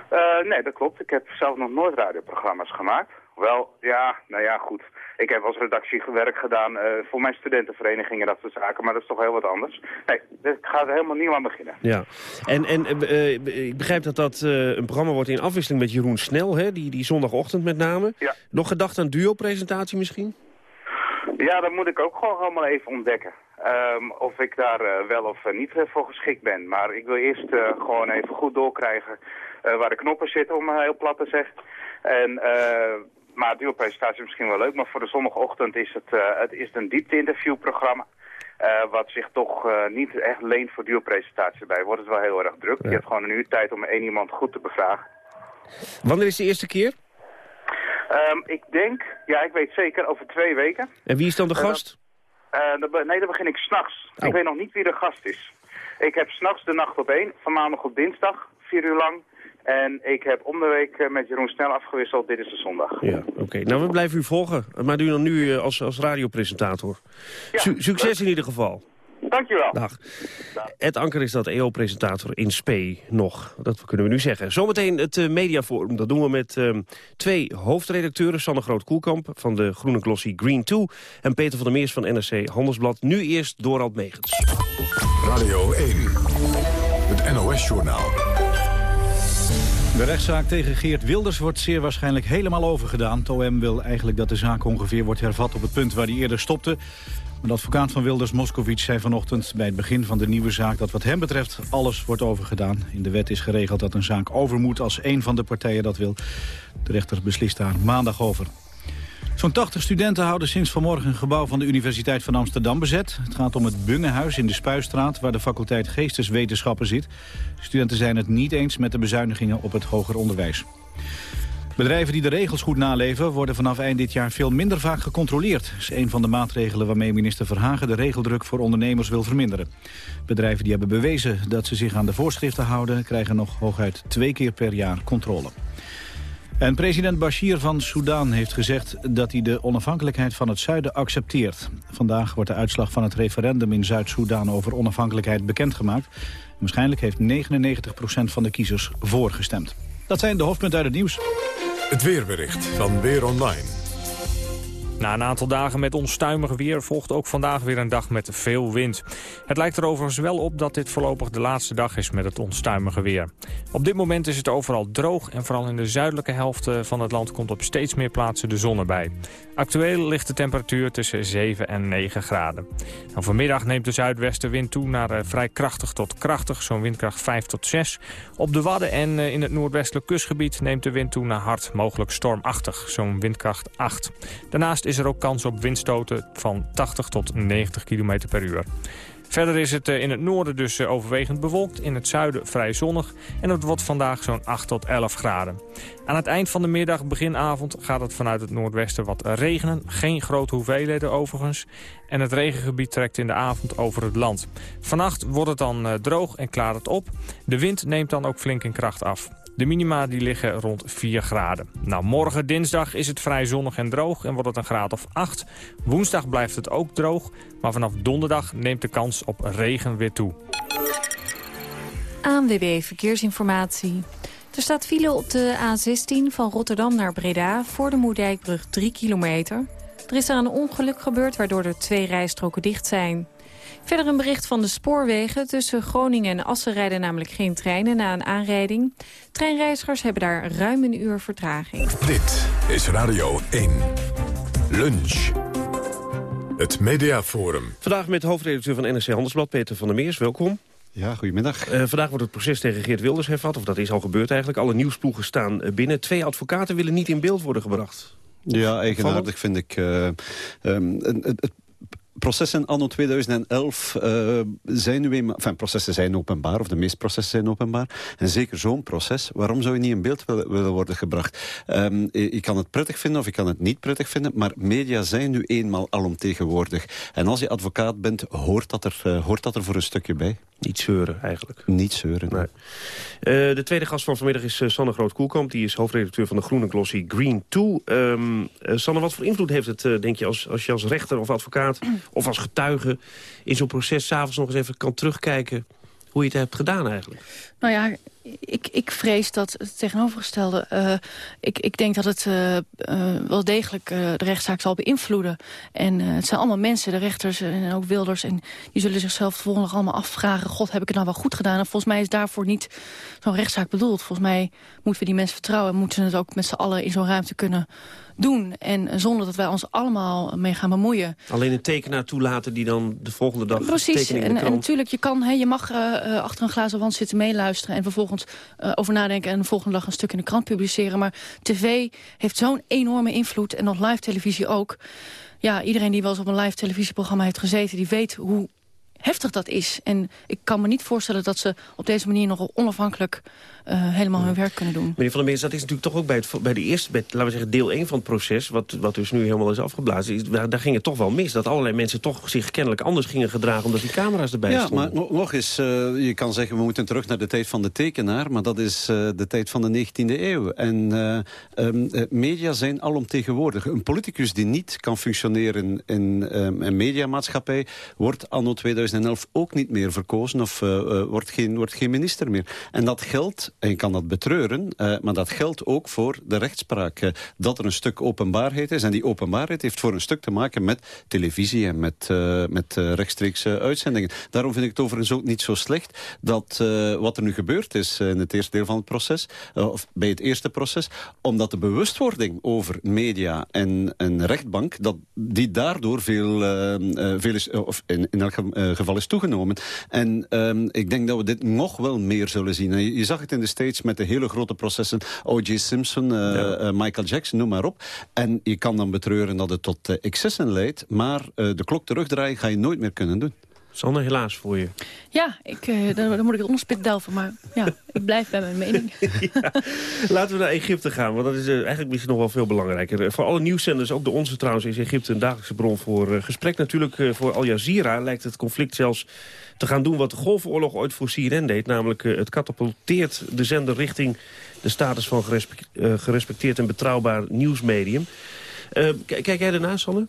Eh, nee, dat klopt. Ik heb zelf nog nooit radioprogramma's gemaakt. Wel, ja, nou ja, goed. Ik heb als redactiewerk gedaan eh, voor mijn studentenverenigingen en dat soort zaken, maar dat is toch heel wat anders. Nee, ik ga er helemaal nieuw aan beginnen. Ja, en, en eh, eh, ik begrijp dat dat een programma wordt in afwisseling met Jeroen Snel, hè? Die, die zondagochtend met name. Ja. Nog gedacht aan duo-presentatie misschien? Ja, dat moet ik ook gewoon allemaal even ontdekken. Ehm, of ik daar wel of niet voor geschikt ben. Maar ik wil eerst gewoon even goed doorkrijgen waar de knoppen zitten, om heel plat te zeggen. En, maar duo-presentatie is misschien wel leuk, maar voor de zondagochtend is het, eh, het is een diepte-interviewprogramma. eh, wat zich toch eh, niet echt leent voor duo-presentatie. Daarbij wordt het wel heel erg druk. Je hebt gewoon een uur tijd om één iemand goed te bevragen. Wanneer is de eerste keer? Ehm, ik denk, ja ik weet zeker, over twee weken. En wie is dan de gast? Be- nee, dan begin ik s'nachts. Oh. Ik weet nog niet wie de gast is. Ik heb s'nachts de nacht op één, van maandag op dinsdag, vier uur lang. En ik heb om de week eh, met Jeroen Snel afgewisseld, dit is de zondag. Ja, oké. Nou, we blijven u volgen. Maar u dan nu eh, als, als radiopresentator. Su- succes in ieder geval. Dankjewel. Dag. Ed Anker is dat EO-presentator in Spee nog. Dat kunnen we nu zeggen. Zometeen het eh, mediaforum. Dat doen we met ehm, twee hoofdredacteuren. Sanne Groot-Koelkamp van de groene glossy Green 2... en Peter van der Meers van NRC Handelsblad. Nu eerst Dorald Megens. Radio 1, het NOS-journaal. De rechtszaak tegen Geert Wilders wordt zeer waarschijnlijk helemaal overgedaan. Het OM wil eigenlijk dat de zaak ongeveer wordt hervat op het punt waar hij eerder stopte. Maar de advocaat van Wilders, Moscovic, zei vanochtend bij het begin van de nieuwe zaak... dat wat hem betreft alles wordt overgedaan. In de wet is geregeld dat een zaak over moet als één van de partijen dat wil. De rechter beslist daar maandag over. Zo'n 80 studenten houden sinds vanmorgen een gebouw van de Universiteit van Amsterdam bezet. Het gaat om het Bungehuis in de Spuistraat, waar de faculteit Geesteswetenschappen zit. De studenten zijn het niet eens met de bezuinigingen op het hoger onderwijs. Bedrijven die de regels goed naleven worden vanaf eind dit jaar veel minder vaak gecontroleerd. Dat is een van de maatregelen waarmee minister Verhagen de regeldruk voor ondernemers wil verminderen. Bedrijven die hebben bewezen dat ze zich aan de voorschriften houden... krijgen nog hooguit twee keer per jaar controle. En president Bashir van Soudaan heeft gezegd dat hij de onafhankelijkheid van het zuiden accepteert. Vandaag wordt de uitslag van het referendum in Zuid-Soedan over onafhankelijkheid bekendgemaakt. Waarschijnlijk heeft 99% van de kiezers voorgestemd. Dat zijn de hoofdpunten uit het nieuws. Het weerbericht van Weer Online. Na een aantal dagen met onstuimig weer volgt ook vandaag weer een dag met veel wind. Het lijkt er overigens wel op dat dit voorlopig de laatste dag is met het onstuimige weer. Op dit moment is het overal droog en vooral in de zuidelijke helft van het land komt op steeds meer plaatsen de zon erbij. Actueel ligt de temperatuur tussen 7 en 9 graden. En vanmiddag neemt de zuidwestenwind toe naar eh, vrij krachtig tot krachtig, zo'n windkracht 5 tot 6. Op de Wadden en eh, in het noordwestelijk kustgebied neemt de wind toe naar hard, mogelijk stormachtig, zo'n windkracht 8. Daarnaast is er ook kans op windstoten van 80 tot 90 km per uur. Verder is het eh, in het noorden dus eh, overwegend bewolkt, in het zuiden vrij zonnig en het wordt vandaag zo'n 8 tot 11 graden. Aan het eind van de middag, beginavond, gaat het vanuit het noordwesten wat regenen. Geen grote hoeveelheden overigens. En het regengebied trekt in de avond over het land. Vannacht wordt het dan eh, droog en klaart het op. De wind neemt dan ook flink in kracht af. De minima die liggen rond 4 graden. Nou, morgen dinsdag is het vrij zonnig en droog en wordt het een graad of 8. Woensdag blijft het ook droog, maar vanaf donderdag neemt de kans op regen weer toe. ANWB Verkeersinformatie. Er staat file op de A16 van Rotterdam naar Breda... voor de Moerdijkbrug 3 kilometer. Er is daar een ongeluk gebeurd waardoor er twee rijstroken dicht zijn. Verder een bericht van de spoorwegen. Tussen Groningen en Assen rijden namelijk geen treinen na een aanrijding. Treinreizigers hebben daar ruim een uur vertraging. Dit is Radio 1. Lunch. Het Mediaforum. Vandaag met hoofdredacteur van NRC Handelsblad, Peter van der Meers. Welkom. Ja, goedemiddag. Uh, vandaag wordt het proces tegen Geert Wilders hervat, of dat is al gebeurd eigenlijk. Alle nieuwsploegen staan uh, binnen. Twee advocaten willen niet in beeld worden gebracht. Ja, eigenaardig vind ik. Uh, um, het, het, processen anno 2011 uh, zijn nu eenmaal... Enfin, processen zijn openbaar, of de meeste processen zijn openbaar. En zeker zo'n proces, waarom zou je niet in beeld willen, willen worden gebracht? Um, ik kan het prettig vinden of ik kan het niet prettig vinden, maar media zijn nu eenmaal alomtegenwoordig. En als je advocaat bent, hoort dat er, uh, hoort dat er voor een stukje bij. Niet zeuren, eigenlijk. Niet zeuren. Nee. Uh, de tweede gast van vanmiddag is Sanne Groot-Koelkamp. Die is hoofdredacteur van de groene glossy Green 2. Um, uh, Sanne, wat voor invloed heeft het, denk je, als, als je als rechter of advocaat... of als getuige in zo'n proces s'avonds nog eens even kan terugkijken... hoe je het hebt gedaan eigenlijk? Nou ja, ik, ik vrees dat het tegenovergestelde... Uh, ik, ik denk dat het uh, uh, wel degelijk de rechtszaak zal beïnvloeden. En het zijn allemaal mensen, de rechters en ook Wilders... en die zullen zichzelf volgende allemaal afvragen... God, heb ik het nou wel goed gedaan? En volgens mij is daarvoor niet zo'n rechtszaak bedoeld. Volgens mij moeten we die mensen vertrouwen... en moeten ze het ook met z'n allen in zo'n ruimte kunnen doen. En zonder dat wij ons allemaal mee gaan bemoeien. Alleen een tekenaar toelaten die dan de volgende dag Precies, en, en, natuurlijk, je, kan, he, je mag achter een glazen wand zitten meeluisteren... en vervolgens uh, over nadenken en de volgende dag een stuk in de krant publiceren. Maar tv heeft zo'n enorme invloed en nog live televisie ook. Ja, iedereen die wel eens op een live televisieprogramma heeft gezeten... die weet hoe heftig dat is. En ik kan me niet voorstellen dat ze op deze manier nog onafhankelijk helemaal hun werk kunnen doen. Meneer Van der Meers, dat is natuurlijk toch ook bij, het, bij de eerste, bij, laten we zeggen, deel 1 van het proces, wat, wat dus nu helemaal is afgeblazen, is, daar, daar ging het toch wel mis. Dat allerlei mensen toch zich kennelijk anders gingen gedragen omdat die camera's erbij ja, stonden. Ja, maar nog eens, uh, je kan zeggen we moeten terug naar de tijd van de tekenaar, maar dat is uh, de tijd van de 19e eeuw. En um, media zijn alomtegenwoordig. Een politicus die niet kan functioneren in um, een mediamaatschappij wordt anno 2011 ook niet meer verkozen of wordt, geen, wordt geen minister meer. En dat geldt en je kan dat betreuren, uh, maar dat geldt ook voor de rechtspraak. Uh, dat er een stuk openbaarheid is. En die openbaarheid heeft voor een stuk te maken met televisie en met, uh, met rechtstreeks uitzendingen. Daarom vind ik het overigens ook niet zo slecht dat wat er nu gebeurd is in het eerste deel van het proces, of bij het eerste proces, omdat de bewustwording over media en een rechtbank, dat die daardoor veel, veel is, of in, in elk geval is toegenomen. En um, ik denk dat we dit nog wel meer zullen zien. En je zag het in de States met de hele grote processen. O.J. Simpson, uh, ja. uh, Michael Jackson, noem maar op. En je kan dan betreuren dat het tot uh, excessen leidt. Maar de klok terugdraaien ga je nooit meer kunnen doen. Sanne, helaas voor je. Ja, ik, uh, dan, dan, moet ik het onderspit delven, maar ja, ik blijf bij mijn mening. ja, laten we naar Egypte gaan, want dat is uh, eigenlijk misschien nog wel veel belangrijker. voor alle nieuwszenders, ook de onze trouwens, is Egypte een dagelijkse bron voor uh, gesprek. Natuurlijk voor Al Jazeera lijkt het conflict zelfs te gaan doen wat de Golfoorlog ooit voor CNN deed. Namelijk het katapulteert de zender richting de status van gerespect, gerespecteerd en betrouwbaar nieuwsmedium. kijk jij ernaar, Sanne?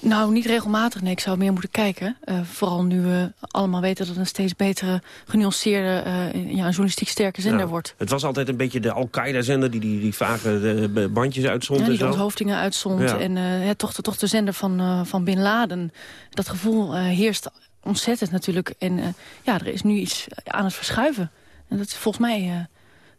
Nou, niet regelmatig. Nee, ik zou meer moeten kijken. Uh, vooral nu we allemaal weten dat het een steeds betere, genuanceerde, uh, ja, een journalistiek sterke zender ja, wordt. Het was altijd een beetje de Al-Qaeda-zender die, die die vage de bandjes uitzond. Ja, die en zo. onthoofdingen uitzond. Ja. En uh, toch, de, toch de zender van, van Bin Laden. Dat gevoel heerst ontzettend natuurlijk. En ja, er is nu iets aan het verschuiven. En dat is volgens mij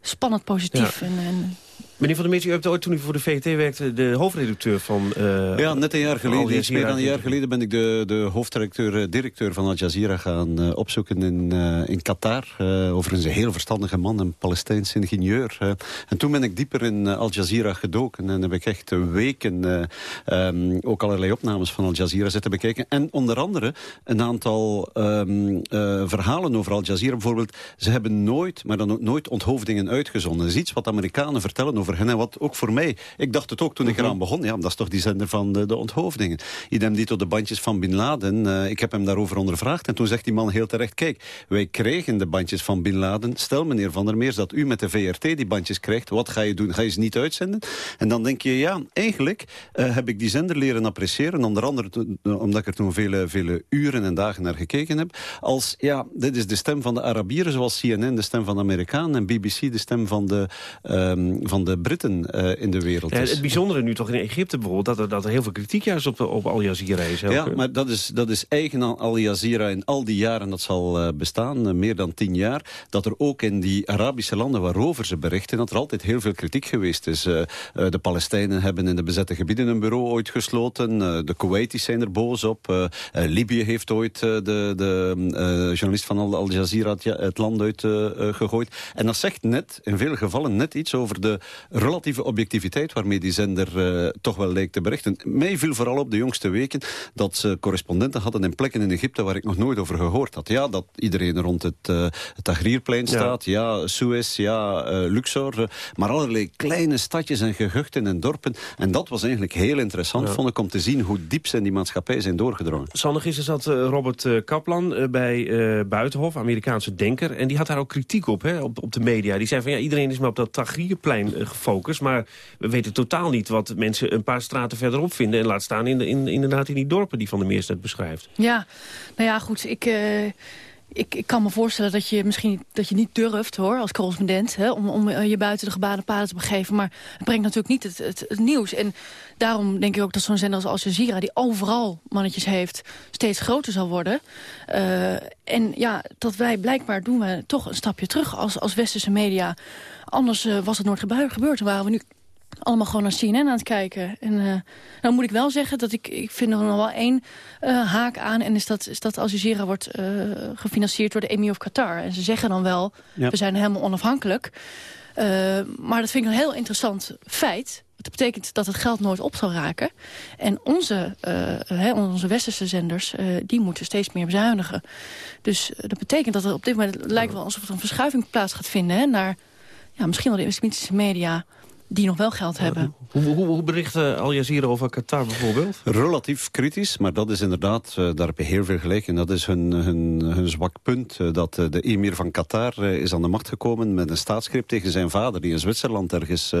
spannend positief. Ja. En, en Meneer Van der Meers, u hebt ooit toen u voor de VT werkte... de hoofdredacteur van uh, Ja, net een jaar geleden. Iets meer dan een jaar geleden ben ik de, de hoofdredacteur directeur van Al Jazeera gaan uh, opzoeken in, uh, in Qatar. overigens een heel verstandige man, een Palestijns ingenieur. en toen ben ik dieper in Al Jazeera gedoken. En heb ik echt weken um, ook allerlei opnames van Al Jazeera zitten bekijken. En onder andere een aantal um, verhalen over Al Jazeera. Bijvoorbeeld, ze hebben nooit, maar dan ook nooit onthoofdingen uitgezonden. Dat is iets wat Amerikanen vertellen over hen. En wat ook voor mij, ik dacht het ook toen ik eraan begon. Ja, dat is toch die zender van de, de onthoofdingen. Idem dito de bandjes van Bin Laden. Uh, ik heb hem daarover ondervraagd. En toen zegt die man heel terecht, kijk, wij kregen de bandjes van Bin Laden. Stel meneer Van der Meers dat u met de VRT die bandjes krijgt. Wat ga je doen? Ga je ze niet uitzenden? En dan denk je, ja, eigenlijk uh, heb ik die zender leren appreciëren. Onder andere uh, omdat ik er toen vele, vele uren en dagen naar gekeken heb. Als, ja, dit is de stem van de Arabieren, zoals CNN de stem van de Amerikanen. En BBC de stem van de, um, van de Britten uh, in de wereld ja. Het bijzondere nu toch in Egypte bijvoorbeeld... dat er, dat er heel veel kritiek juist op, op Al Jazeera is. Ja, maar dat is, dat is eigen aan Al Jazeera in al die jaren dat zal uh, bestaan, uh, meer dan tien jaar... dat er ook in die Arabische landen waarover ze berichten... dat er altijd heel veel kritiek geweest is. de Palestijnen hebben in de bezette gebieden een bureau ooit gesloten. de Kuwaitis zijn er boos op. Libië heeft ooit de, de journalist van Al, Al Jazeera het, het land uit gegooid. En dat zegt net, in veel gevallen net iets over de relatieve objectiviteit waarmee die zender uh, toch wel leek te berichten. Mij viel vooral op de jongste weken dat ze correspondenten hadden in plekken in Egypte waar ik nog nooit over gehoord had. Ja, dat iedereen rond het, uh, het Tagrierplein staat, ja, ja Suez, ja, uh, Luxor, maar allerlei kleine stadjes en gehuchten en dorpen. En dat was eigenlijk heel interessant, vond ik, om te zien hoe diep ze in die maatschappij zijn doorgedrongen. Sander, gisteren zat Robert Kaplan bij Buitenhof, Amerikaanse denker, en die had daar ook kritiek op, hè, op, op de media. Die zei van, ja, iedereen is maar op dat Tagrierplein gefocust, maar we weten totaal niet wat mensen een paar straten verderop vinden. En laat staan in, in, inderdaad in die dorpen die Van der Meers net beschrijft. Ja, nou ja, goed. Ik... Uh... Ik, ik, kan me voorstellen dat je misschien dat je niet durft hoor, als correspondent... Hè, om, om je buiten de gebaande paden te begeven. Maar het brengt natuurlijk niet het, het, het nieuws. En daarom denk ik ook dat zo'n zender als Al Jazeera... die overal mannetjes heeft, steeds groter zal worden. En ja, dat wij blijkbaar doen we toch een stapje terug als, als westerse media. Anders uh, was het nooit gebeurd. Dan waren we nu allemaal gewoon naar CNN aan het kijken. En uh, nou moet ik wel zeggen dat ik, ik vind er nog wel één uh, haak aan. En is dat, is dat Al Jazeera wordt uh, gefinancierd door de Emir of Qatar. En ze zeggen dan wel, ja. we zijn helemaal onafhankelijk. maar dat vind ik een heel interessant feit. Dat betekent dat het geld nooit op zal raken. En onze, hè, onze westerse zenders, die moeten steeds meer bezuinigen. Dus dat betekent dat er op dit moment lijkt wel alsof er een verschuiving plaats gaat vinden... Hè, naar ja, misschien wel de islamitische media die nog wel geld hebben. Hoe, hoe, hoe berichten Al Jazeera over Qatar bijvoorbeeld? Relatief kritisch, maar dat is inderdaad, uh, daar heb je heel veel gelijk in. Dat is hun, hun, hun zwak punt. Uh, dat uh, de emir van Qatar is aan de macht gekomen met een staatsgreep tegen zijn vader... die in Zwitserland ergens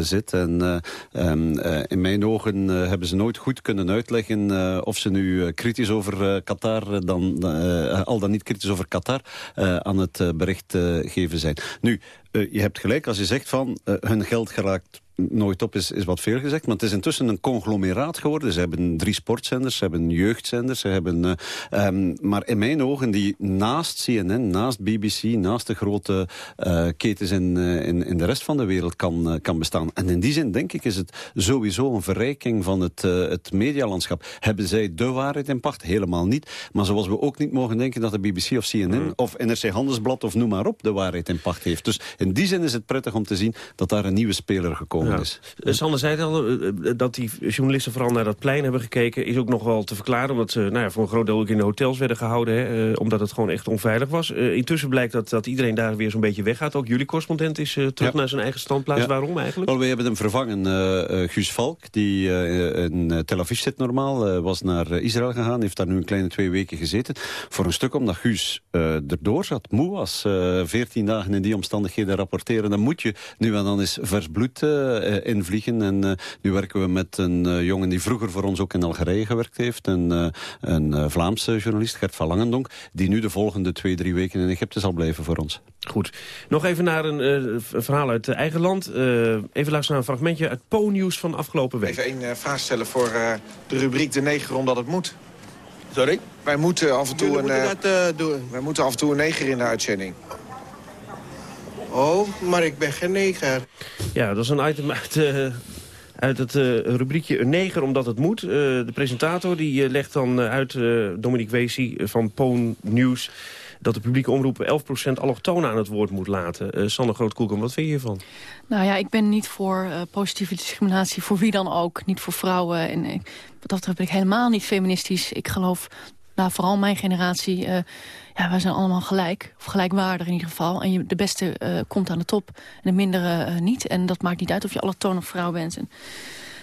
zit. En um, in mijn ogen hebben ze nooit goed kunnen uitleggen... of ze nu kritisch over Qatar, dan, al dan niet kritisch over Qatar... aan het bericht geven zijn. Nu, je hebt gelijk als je zegt van hun geld geraakt nooit op is, is wat veel gezegd. Maar het is intussen een conglomeraat geworden. Ze hebben drie sportzenders, ze hebben jeugdzenders. Ze hebben, uh, um, maar in mijn ogen die naast CNN, naast BBC... naast de grote uh, ketens in, uh, in, in de rest van de wereld kan, kan bestaan. En in die zin denk ik is het sowieso een verrijking van het, het medialandschap. Hebben zij de waarheid in pacht? Helemaal niet. Maar zoals we ook niet mogen denken dat de BBC of CNN... Mm. of NRC Handelsblad of noem maar op de waarheid in pacht heeft. Dus in die zin is het prettig om te zien dat daar een nieuwe speler gekomen ja. is. Sander zei het al, uh, dat die journalisten vooral naar dat plein hebben gekeken... is ook nog wel te verklaren, omdat ze nou ja, voor een groot deel ook in de hotels werden gehouden... Hè, uh, omdat het gewoon echt onveilig was. intussen blijkt dat, dat iedereen daar weer zo'n beetje weggaat. Ook jullie correspondent is terug ja. naar zijn eigen standplaats. Waarom eigenlijk? Wel, we hebben hem vervangen. Guus Valk, die in Tel Aviv zit normaal, was naar Israël gegaan. Heeft daar nu een kleine twee weken gezeten. Voor een stuk omdat Guus erdoor zat, moe was. Veertien dagen in die omstandigheden rapporteren. Dan moet je nu en dan eens vers bloed invliegen. En uh, nu werken we met een uh, jongen die vroeger voor ons ook in Algerije gewerkt heeft. Een, uh, een Vlaamse journalist, Gert van Langendonk. Die nu de volgende twee, drie weken in Egypte zal blijven voor ons. Goed. Nog even naar een verhaal uit eigen land. even luisteren naar een fragmentje uit Po-nieuws van afgelopen week. Even één vraag stellen voor de rubriek De Neger, omdat het moet. Sorry? Wij moeten af en toe, een, dat. Wij moeten af en toe een neger in de uitzending. Oh, maar ik ben geen neger. Ja, dat is een item uit, uh, uit het uh, rubriekje Een neger omdat het moet. Uh, de presentator die legt dan uit, Dominique Weesie van Poon Nieuws... dat de publieke omroep 11% allochtonen aan het woord moet laten. Sanne Groot-Koelkamp, wat vind je hiervan? Nou ja, ik ben niet voor positieve discriminatie voor wie dan ook. Niet voor vrouwen. En ik, wat dat betreft ben ik helemaal niet feministisch. Ik geloof, nou, vooral mijn generatie ja, wij zijn allemaal gelijk. Of gelijkwaardig in ieder geval. En je, de beste uh, komt aan de top en de mindere uh, niet. En dat maakt niet uit of je allochtoon of vrouw bent. En,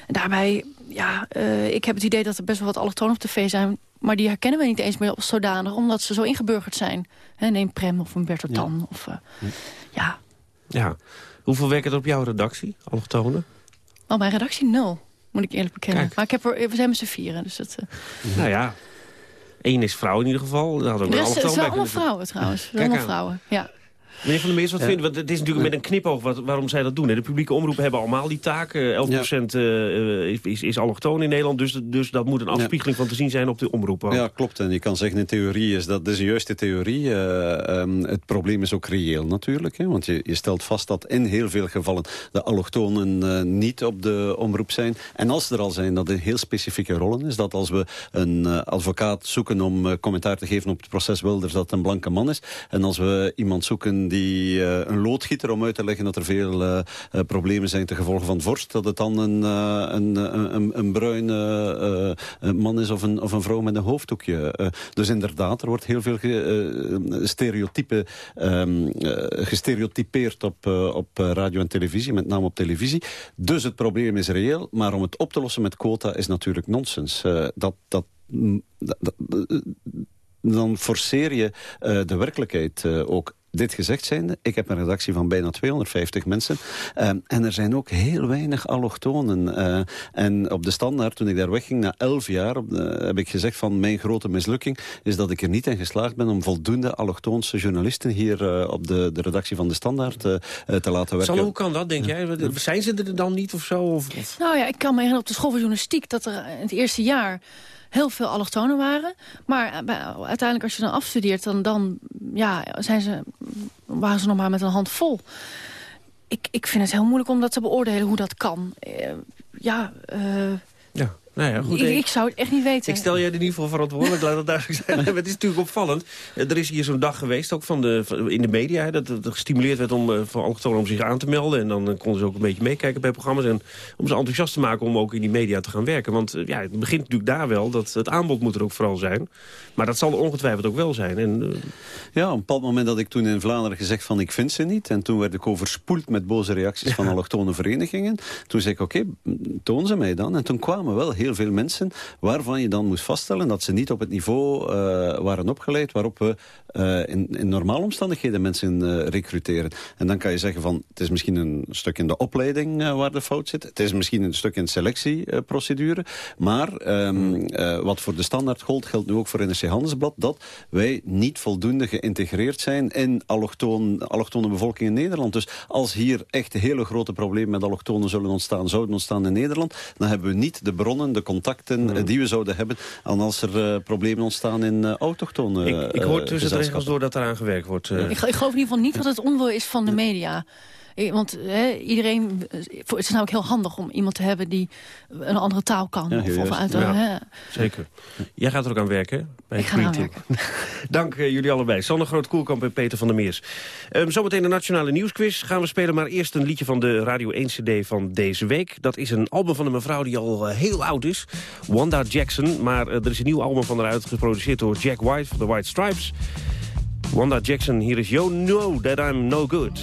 en daarbij, ja, uh, ik heb het idee dat er best wel wat allochtonen op tv zijn... maar die herkennen we niet eens meer als zodanig... omdat ze zo ingeburgerd zijn. He, neem Prem of een Bertotan. Tan. Of, ja. ja. Hoeveel werken er op jouw redactie, allochtonen? Oh, mijn redactie nul, moet ik eerlijk bekennen. Kijk. Maar ik heb er, we zijn met z'n vieren, dus dat... Nou ja, Eén is vrouw in ieder geval. Dat hadden we er zijn allemaal vrouwen trouwens. Allemaal vrouwen, ja. Meneer Van der Meers, wat ja. vindt Want het is natuurlijk met een knipoog wat, waarom zij dat doen. Hè? De publieke omroepen hebben allemaal die taak. Uh, 11% ja. uh, is, is, is allochtoon in Nederland. Dus, dus dat moet een afspiegeling ja. van te zien zijn op de omroep. Ja, klopt. En je kan zeggen in theorie is dat, dat is de juiste theorie. Uh, um, het probleem is ook reëel natuurlijk. Hè? Want je, je stelt vast dat in heel veel gevallen de allochtonen niet op de omroep zijn. En als er al zijn, dat in heel specifieke rollen is. Dat als we een advocaat zoeken om commentaar te geven op het proces Wilders, dat een blanke man is. En als we iemand zoeken die een loodgieter om uit te leggen dat er veel problemen zijn te gevolgen van vorst. Dat het dan een, een, een, een bruine man is of een, of een vrouw met een hoofddoekje. dus inderdaad, er wordt heel veel ge, stereotype, um, gestereotypeerd op, op radio en televisie, met name op televisie. Dus het probleem is reëel, maar om het op te lossen met quota is natuurlijk nonsens. dat, dat, dat, dan forceer je de werkelijkheid ook dit gezegd zijnde, ik heb een redactie van bijna 250 mensen. Uh, en er zijn ook heel weinig allochtonen. Uh, en op de standaard, toen ik daar wegging na 11 jaar, op heb ik gezegd van mijn grote mislukking is dat ik er niet in geslaagd ben om voldoende allochtoonse journalisten hier uh, op de, de redactie van de standaard te laten werken. Sanne, hoe kan dat, denk jij? Zijn ze er dan niet of zo? Of, of? Nou ja, ik kan me herinneren op de school van journalistiek dat er in het eerste jaar heel veel allochtonen waren. Maar uiteindelijk als je dan afstudeert, dan, dan ja, zijn ze, waren ze nog maar met een hand vol. Ik, ik vind het heel moeilijk om dat te beoordelen hoe dat kan. Uh, ja, ja. Nou ja, goed, ik, ik, zou het echt niet weten. Ik stel jij in ieder geval verantwoordelijk, laat het duidelijk zijn. het is natuurlijk opvallend. Eh, er is hier zo'n dag geweest, ook van de, in de media... dat er gestimuleerd werd om, uh, voor allochtonen om zich aan te melden. En dan konden ze ook een beetje meekijken bij programma's. En om ze enthousiast te maken om ook in die media te gaan werken. Want ja, het begint natuurlijk daar wel. Dat het aanbod moet er ook vooral zijn. Maar dat zal er ongetwijfeld ook wel zijn. En, Ja, op een bepaald moment dat ik toen in Vlaanderen gezegd van ik vind ze niet. En toen werd ik overspoeld met boze reacties van allochtone verenigingen. Toen zei ik oké, toon ze mij dan. En toen kwamen wel heel veel mensen waarvan je dan moest vaststellen dat ze niet op het niveau uh, waren opgeleid waarop we uh, in, in normale omstandigheden mensen uh, recruteren. En dan kan je zeggen van het is misschien een stuk in de opleiding waar de fout zit. Het is misschien een stuk in de selectieprocedure. maar um, wat voor de standaard gold geldt nu ook voor NRC Handelsblad dat wij niet voldoende geïntegreerd zijn in allochtoon, allochtone bevolking in Nederland. Dus als hier echt hele grote problemen met allochtonen zullen ontstaan, zouden ontstaan in Nederland, dan hebben we niet de bronnen, de contacten hmm. die we zouden hebben. En als er problemen ontstaan in autochtone Ik, ik hoor tussen de regels door dat eraan gewerkt wordt. Ik, ik geloof in ieder geval niet dat het onwil is van de media. Want hè, iedereen, het is namelijk heel handig om iemand te hebben die een andere taal kan. Ja, of, of uit, ja, hè. Zeker. Jij gaat er ook aan werken? Bij Ik ga aan werken. Dank uh, jullie allebei. Sanne Groot-Koelkamp en Peter van der Meers. Um, zometeen de Nationale Nieuwsquiz gaan we spelen. Maar eerst een liedje van de Radio 1 CD van deze week. Dat is een album van een mevrouw die al uh, heel oud is. Wanda Jackson. Maar uh, er is een nieuw album van haar geproduceerd door Jack White van de White Stripes. Wanda Jackson, hier is You Know That I'm No Good.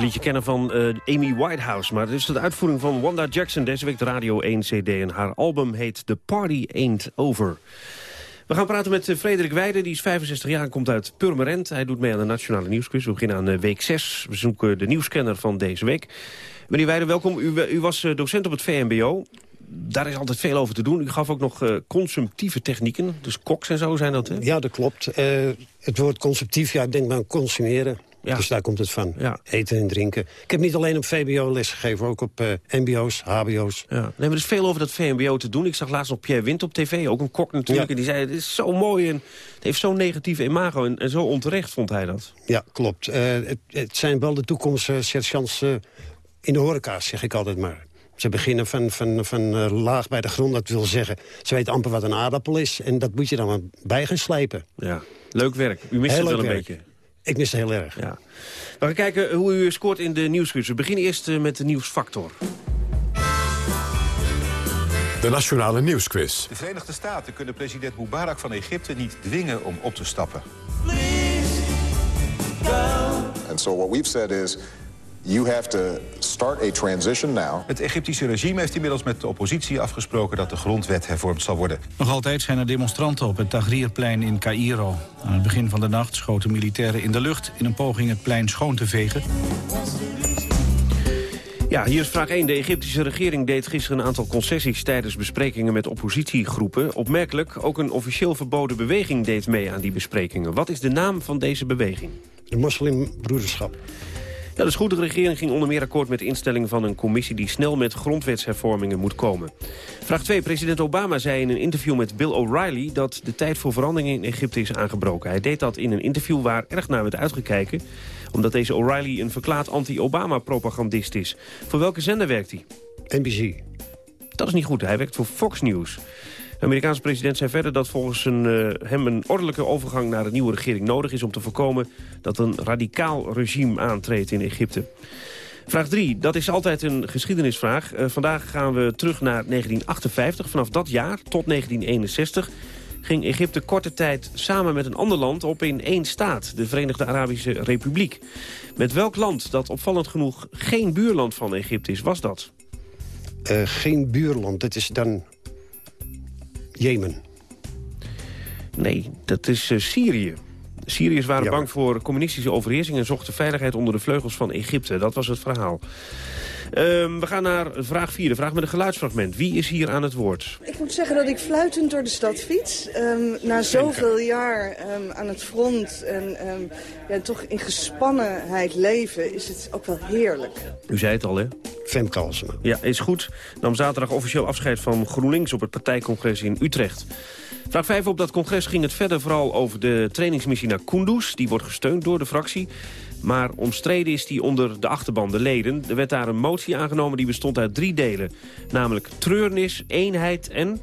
Liedje kennen van uh, Amy Whitehouse. Maar het is de uitvoering van Wanda Jackson. Deze week de Radio 1 CD. En haar album heet The Party Ain't Over. We gaan praten met Frederik Weijden. Die is 65 jaar en komt uit Purmerend. Hij doet mee aan de Nationale Nieuwsquiz. We beginnen aan week 6. We zoeken de nieuwscanner van deze week. Meneer Weijden, welkom. U, u was docent op het VMBO daar is altijd veel over te doen. U gaf ook nog consumptieve technieken, dus koks en zo zijn dat, hè? Ja, dat klopt. Het woord consumptief, ja, ik denk maar consumeren. Ja. Dus daar komt het van. Ja. Eten en drinken. Ik heb niet alleen op VBO lesgegeven, ook op uh, MBO's, HBO's. Ja. Nee, maar er is veel over dat VMBO te doen. Ik zag laatst nog Pierre Wind op tv, ook een kok natuurlijk. En die zei, het is zo mooi en het heeft zo'n negatief imago. En, en, zo onterecht vond hij dat. Ja, klopt. het, het, zijn wel de toekomst, sergeants in de horeca, zeg ik altijd maar. Ze beginnen van, van, van uh, laag bij de grond. Dat wil zeggen, ze weten amper wat een aardappel is. En dat moet je dan maar bij gaan slijpen. Ja, leuk werk. U mist heel het wel een beetje. Ik mis het heel erg. Ja. We gaan kijken hoe u scoort in de nieuwsquiz. We beginnen eerst uh, met de nieuwsfactor. De Nationale Nieuwsquiz. De Verenigde Staten kunnen president Mubarak van Egypte niet dwingen om op te stappen. And so what we've said is You have to start a transition now. Het Egyptische regime heeft inmiddels met de oppositie afgesproken dat de grondwet hervormd zal worden. Nog altijd zijn er demonstranten op het Tahrirplein in Cairo. Aan het begin van de nacht schoten militairen in de lucht in een poging het plein schoon te vegen. Ja, hier is vraag 1. De Egyptische regering deed gisteren een aantal concessies... tijdens besprekingen met oppositiegroepen. Opmerkelijk, ook een officieel verboden beweging deed mee aan die besprekingen. Wat is de naam van deze beweging? De moslimbroederschap. Ja, de regering ging onder meer akkoord met de instelling van een commissie die snel met grondwetshervormingen moet komen. Vraag 2. President Obama zei in een interview met Bill O'Reilly dat de tijd voor veranderingen in Egypte is aangebroken. Hij deed dat in een interview waar erg naar werd uitgekeken, omdat deze O'Reilly een verklaard anti-Obama-propagandist is. Voor welke zender werkt hij? NBC. Dat is niet goed. Hij werkt voor Fox News. De Amerikaanse president zei verder dat volgens uh, hem een ordelijke overgang naar een nieuwe regering nodig is om te voorkomen dat een radicaal regime aantreedt in Egypte. Vraag 3, dat is altijd een geschiedenisvraag. Uh, vandaag gaan we terug naar 1958. Vanaf dat jaar tot 1961 ging Egypte korte tijd samen met een ander land op in één staat, de Verenigde Arabische Republiek. Met welk land dat opvallend genoeg geen buurland van Egypte is, was dat? Uh, geen buurland, dat is dan Jemen? Nee, dat is uh, Syrië. Syriërs waren bang voor communistische overheersing... en zochten veiligheid onder de vleugels van Egypte. Dat was het verhaal. Um, we gaan naar vraag 4, de vraag met een geluidsfragment. Wie is hier aan het woord? Ik moet zeggen dat ik fluitend door de stad fiets. Um, na zoveel jaar um, aan het front en ja, toch in gespannenheid leven... is het ook wel heerlijk. U zei het al, hè? Femke Halsema. Ja, is goed. Nam zaterdag officieel afscheid van GroenLinks op het partijcongres in Utrecht. Vraag 5 op dat congres ging het verder vooral over de trainingsmissie naar Kunduz. Die wordt gesteund door de fractie. Maar omstreden is die onder de achterban, de leden. Er werd daar een motie aangenomen die bestond uit drie delen. Namelijk treurnis, eenheid en...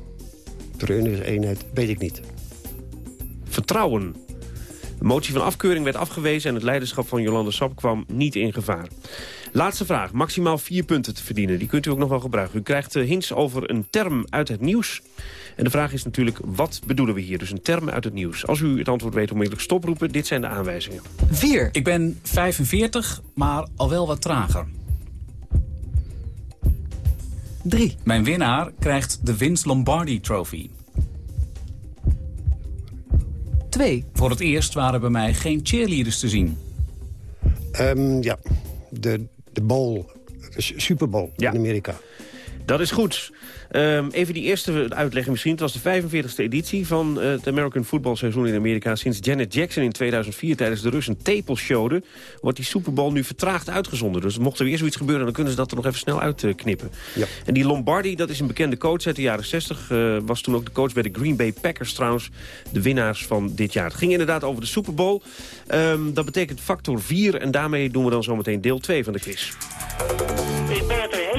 Treurnis, eenheid, weet ik niet. Vertrouwen. De motie van afkeuring werd afgewezen en het leiderschap van Jolande Sap kwam niet in gevaar. Laatste vraag. Maximaal vier punten te verdienen. Die kunt u ook nog wel gebruiken. U krijgt eh, hints over een term uit het nieuws. En de vraag is natuurlijk, wat bedoelen we hier? Dus een term uit het nieuws. Als u het antwoord weet, onmiddellijk stoproepen. Dit zijn de aanwijzingen. 4. Ik ben 45, maar al wel wat trager. 3. Mijn winnaar krijgt de Vince Lombardi Trophy. 2. Voor het eerst waren bij mij geen cheerleaders te zien. Um, ja, de, de bowl, de Super Bowl in Amerika. Dat is goed. Um, even die eerste uitleg misschien. Het was de 45e editie van uh, het American Football seizoen in Amerika. Sinds Janet Jackson in 2004 tijdens de Rus een tepel showde... wordt die Super Bowl nu vertraagd uitgezonden. Dus mocht er weer zoiets gebeuren, dan kunnen ze dat er nog even snel uitknippen. Ja. En die Lombardi, dat is een bekende coach uit de jaren 60. Uh, eh, was toen ook de coach bij de Green Bay Packers trouwens. De winnaars van dit jaar. Het ging inderdaad over de Super Bowl. Um, dat betekent factor 4 en daarmee doen we dan zometeen deel 2 van de quiz.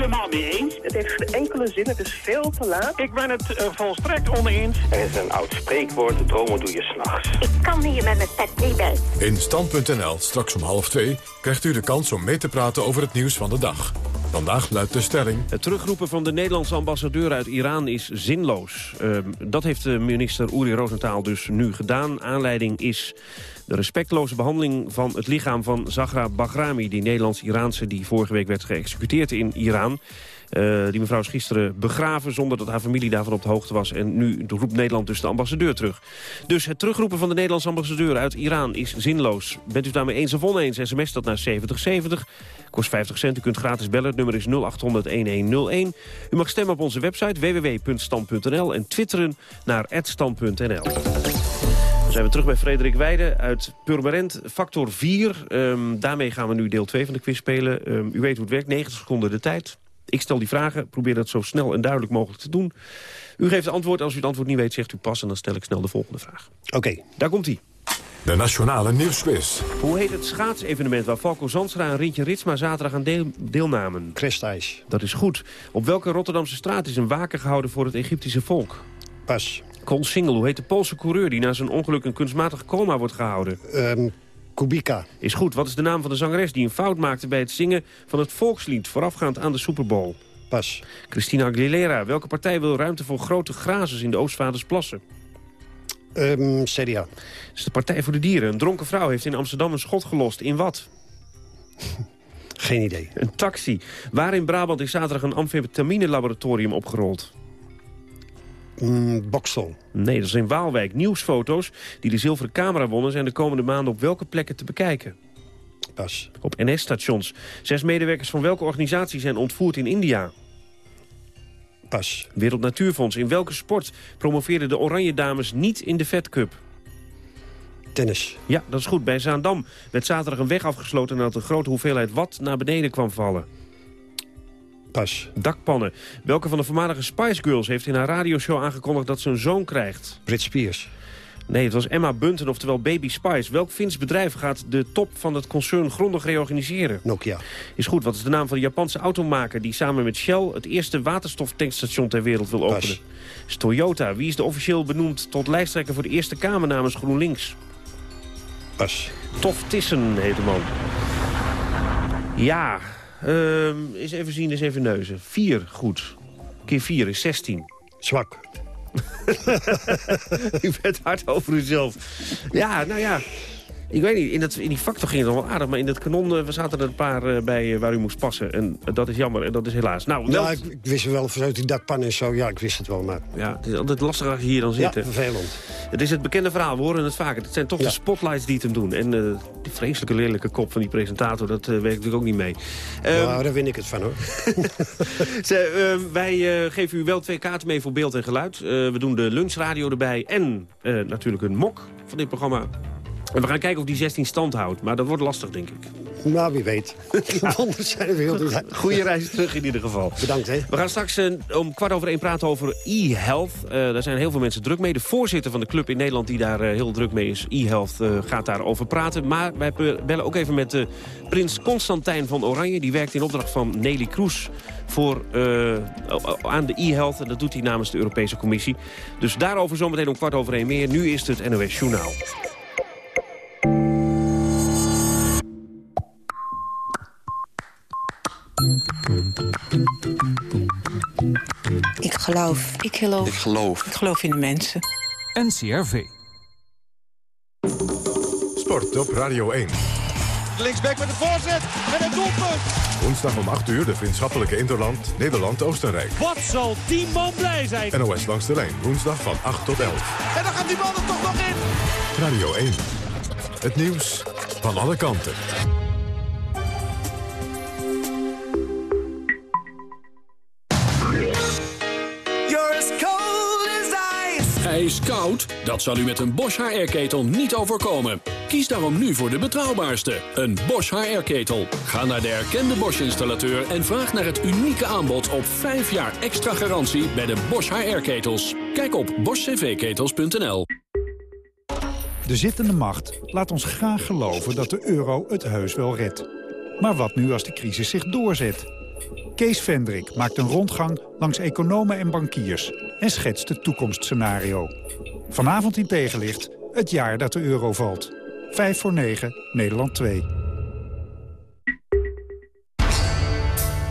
Helemaal mee eens. Het heeft geen enkele zin, het is veel te laat. Ik ben het uh, volstrekt oneens. Er is een oud spreekwoord, dromen doe je s'nachts. Ik kan hier met mijn pet niet bij. In Stand.nl, straks om half twee, krijgt u de kans om mee te praten over het nieuws van de dag. Vandaag luidt de stelling... Het terugroepen van de Nederlandse ambassadeur uit Iran is zinloos. Uh, dat heeft de minister Uri Rosenthal dus nu gedaan. Aanleiding is de respectloze behandeling van het lichaam van Zahra Bahrami... die Nederlands-Iraanse die vorige week werd geëxecuteerd in Iran. Uh, die mevrouw is gisteren begraven zonder dat haar familie daarvan op de hoogte was. En nu roept Nederland dus de ambassadeur terug. Dus het terugroepen van de Nederlandse ambassadeur uit Iran is zinloos. Bent u daarmee eens of oneens? SMS dat naar 7070. Kost 50 cent. U kunt gratis bellen. Het nummer is 0800-1101. U mag stemmen op onze website www.stand.nl en twitteren naar @stand.nl. Dan zijn we terug bij Frederik Weijden uit Purmerend, factor 4. Um, daarmee gaan we nu deel 2 van de quiz spelen. Um, u weet hoe het werkt, 90 seconden de tijd. Ik stel die vragen, probeer dat zo snel en duidelijk mogelijk te doen. U geeft het antwoord, als u het antwoord niet weet, zegt u pas... en dan stel ik snel de volgende vraag. Oké. Daar komt hij. De Nationale Nieuwsquiz. Hoe heet het schaatsevenement waar Falco Zandstra en Rietje Ritsma zaterdag aan deel deelnamen? Crestijs. Dat is goed. Op welke Rotterdamse straat is een waken gehouden voor het Egyptische volk? Pas. Con Single, hoe heet de Poolse coureur die na zijn ongeluk een kunstmatig coma wordt gehouden? Um, Kubica. Is goed. Wat is de naam van de zangeres die een fout maakte bij het zingen van het volkslied voorafgaand aan de Super Bowl? Pas. Christina Aguilera. Welke partij wil ruimte voor grote grazers in de Oostvaardersplassen? Um, CDA. Dat is de Partij voor de Dieren. Een dronken vrouw heeft in Amsterdam een schot gelost. In wat? Geen idee. Een taxi. Waar in Brabant is zaterdag een amfetamine-laboratorium opgerold? Mm, Boksel. Nee, dat is in Waalwijk. Nieuwsfoto's die de zilveren camera wonnen... zijn de komende maanden op welke plekken te bekijken? Pas. Op NS-stations. Zes medewerkers van welke organisatie zijn ontvoerd in India? Pas. Wereld Natuurfonds. In welke sport promoveerden de Oranje Dames niet in de Fed Cup? Tennis. Ja, dat is goed. Bij Zaandam werd zaterdag een weg afgesloten... nadat een grote hoeveelheid wat naar beneden kwam vallen. Pas. Dakpannen. Welke van de voormalige Spice Girls heeft in haar radioshow aangekondigd dat ze een zoon krijgt? Brit Spears. Nee, het was Emma Bunton, oftewel Baby Spice. Welk Fins bedrijf gaat de top van het concern grondig reorganiseren? Nokia. Is goed, wat is de naam van de Japanse automaker... die samen met Shell het eerste waterstoftankstation ter wereld wil openen? Pas. Is Toyota. Wie is de officieel benoemd tot lijsttrekker voor de Eerste Kamer namens GroenLinks? Pas. Tof Tissen heet de man. Ja, uh, eens even zien, eens even neuzen. Vier, goed. Keer vier is 16. Zwak. u bent hard over uzelf. Ja, nou ja. Ik weet niet, in, dat, in die factor ging het nog wel aardig. Maar in dat kanon uh, we zaten er een paar uh, bij uh, waar u moest passen. En dat is jammer en dat is helaas. Nou, ja, ik, ik, wist wel vanuit die dakpan en zo. Ja, ik wist het wel. Maar... Ja, het is altijd lastig als je hier dan zit. Ja, vervelend. Het is het bekende verhaal, we horen het vaker. Het zijn toch ja. de spotlights die het hem doen. En die vreselijke lelijke kop van die presentator, dat werkt natuurlijk ook niet mee. Um, nou, daar win ik het van hoor. Ze, wij geven u wel twee kaarten mee voor beeld en geluid. we doen de lunchradio erbij en natuurlijk een mok van dit programma. En we gaan kijken of die 16 stand houdt. Maar dat wordt lastig, denk ik. Nou, wie weet. Ja. Anders zijn er veel Goede reis terug in ieder geval. Bedankt, hè. We gaan straks uh, om kwart over één praten over e-health. Uh, daar zijn heel veel mensen druk mee. De voorzitter van de club in Nederland die daar uh, heel druk mee is, e-health, gaat daarover praten. Maar wij bellen ook even met prins Constantijn van Oranje. Die werkt in opdracht van Nelly Kroes voor, aan de e-health. En dat doet hij namens de Europese Commissie. Dus daarover zometeen om kwart over één meer. Nu is het NOS Journaal. Ik geloof. Ik geloof. Ik geloof. Ik geloof in de mensen. NCRV. Sport op Radio 1. Linksback met de voorzet en een doelpunt. Woensdag om 8 uur de vriendschappelijke Interland Nederland-Oostenrijk. Wat zal die man blij zijn. NOS langs de lijn, woensdag van 8 tot 11. En dan gaat die man er toch nog in. Radio 1. Het nieuws van alle kanten. Ijskoud? Dat zal u met een Bosch HR-ketel niet overkomen. Kies daarom nu voor de betrouwbaarste, een Bosch HR-ketel. Ga naar de erkende Bosch-installateur en vraag naar het unieke aanbod op 5 jaar extra garantie bij de Bosch HR-ketels. Kijk op boschcvketels.nl. De zittende macht laat ons graag geloven dat de euro het heus wel redt. Maar wat nu als de crisis zich doorzet? Kees Vendrik maakt een rondgang langs economen en bankiers... en schetst het toekomstscenario. Vanavond in tegenlicht, het jaar dat de euro valt. 5 voor 9, Nederland 2.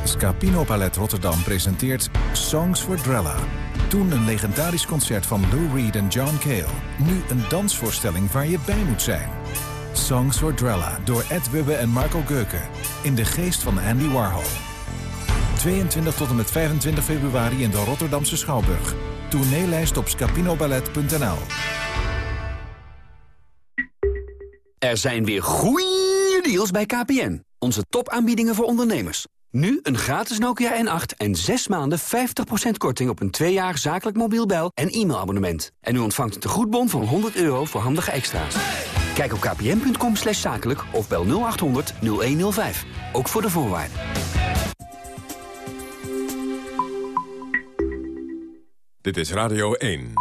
Scapino Palet Rotterdam presenteert Songs for Drella. Toen een legendarisch concert van Lou Reed en John Cale. Nu een dansvoorstelling waar je bij moet zijn. Songs for Drella door Ed Wubbe en Marco Geuken. In de geest van Andy Warhol. 22 tot en met 25 februari in de Rotterdamse Schouwburg. Tourneelijst op scapinoballet.nl Er zijn weer goeie deals bij KPN. Onze topaanbiedingen voor ondernemers. Nu een gratis Nokia N8 en 6 maanden 50% korting op een 2 jaar zakelijk mobiel bel- en e-mailabonnement. En u ontvangt een tegoedbon van 100 euro voor handige extra's. Kijk op kpn.com zakelijk of bel 0800 0105. Ook voor de voorwaarden. Dit is Radio 1.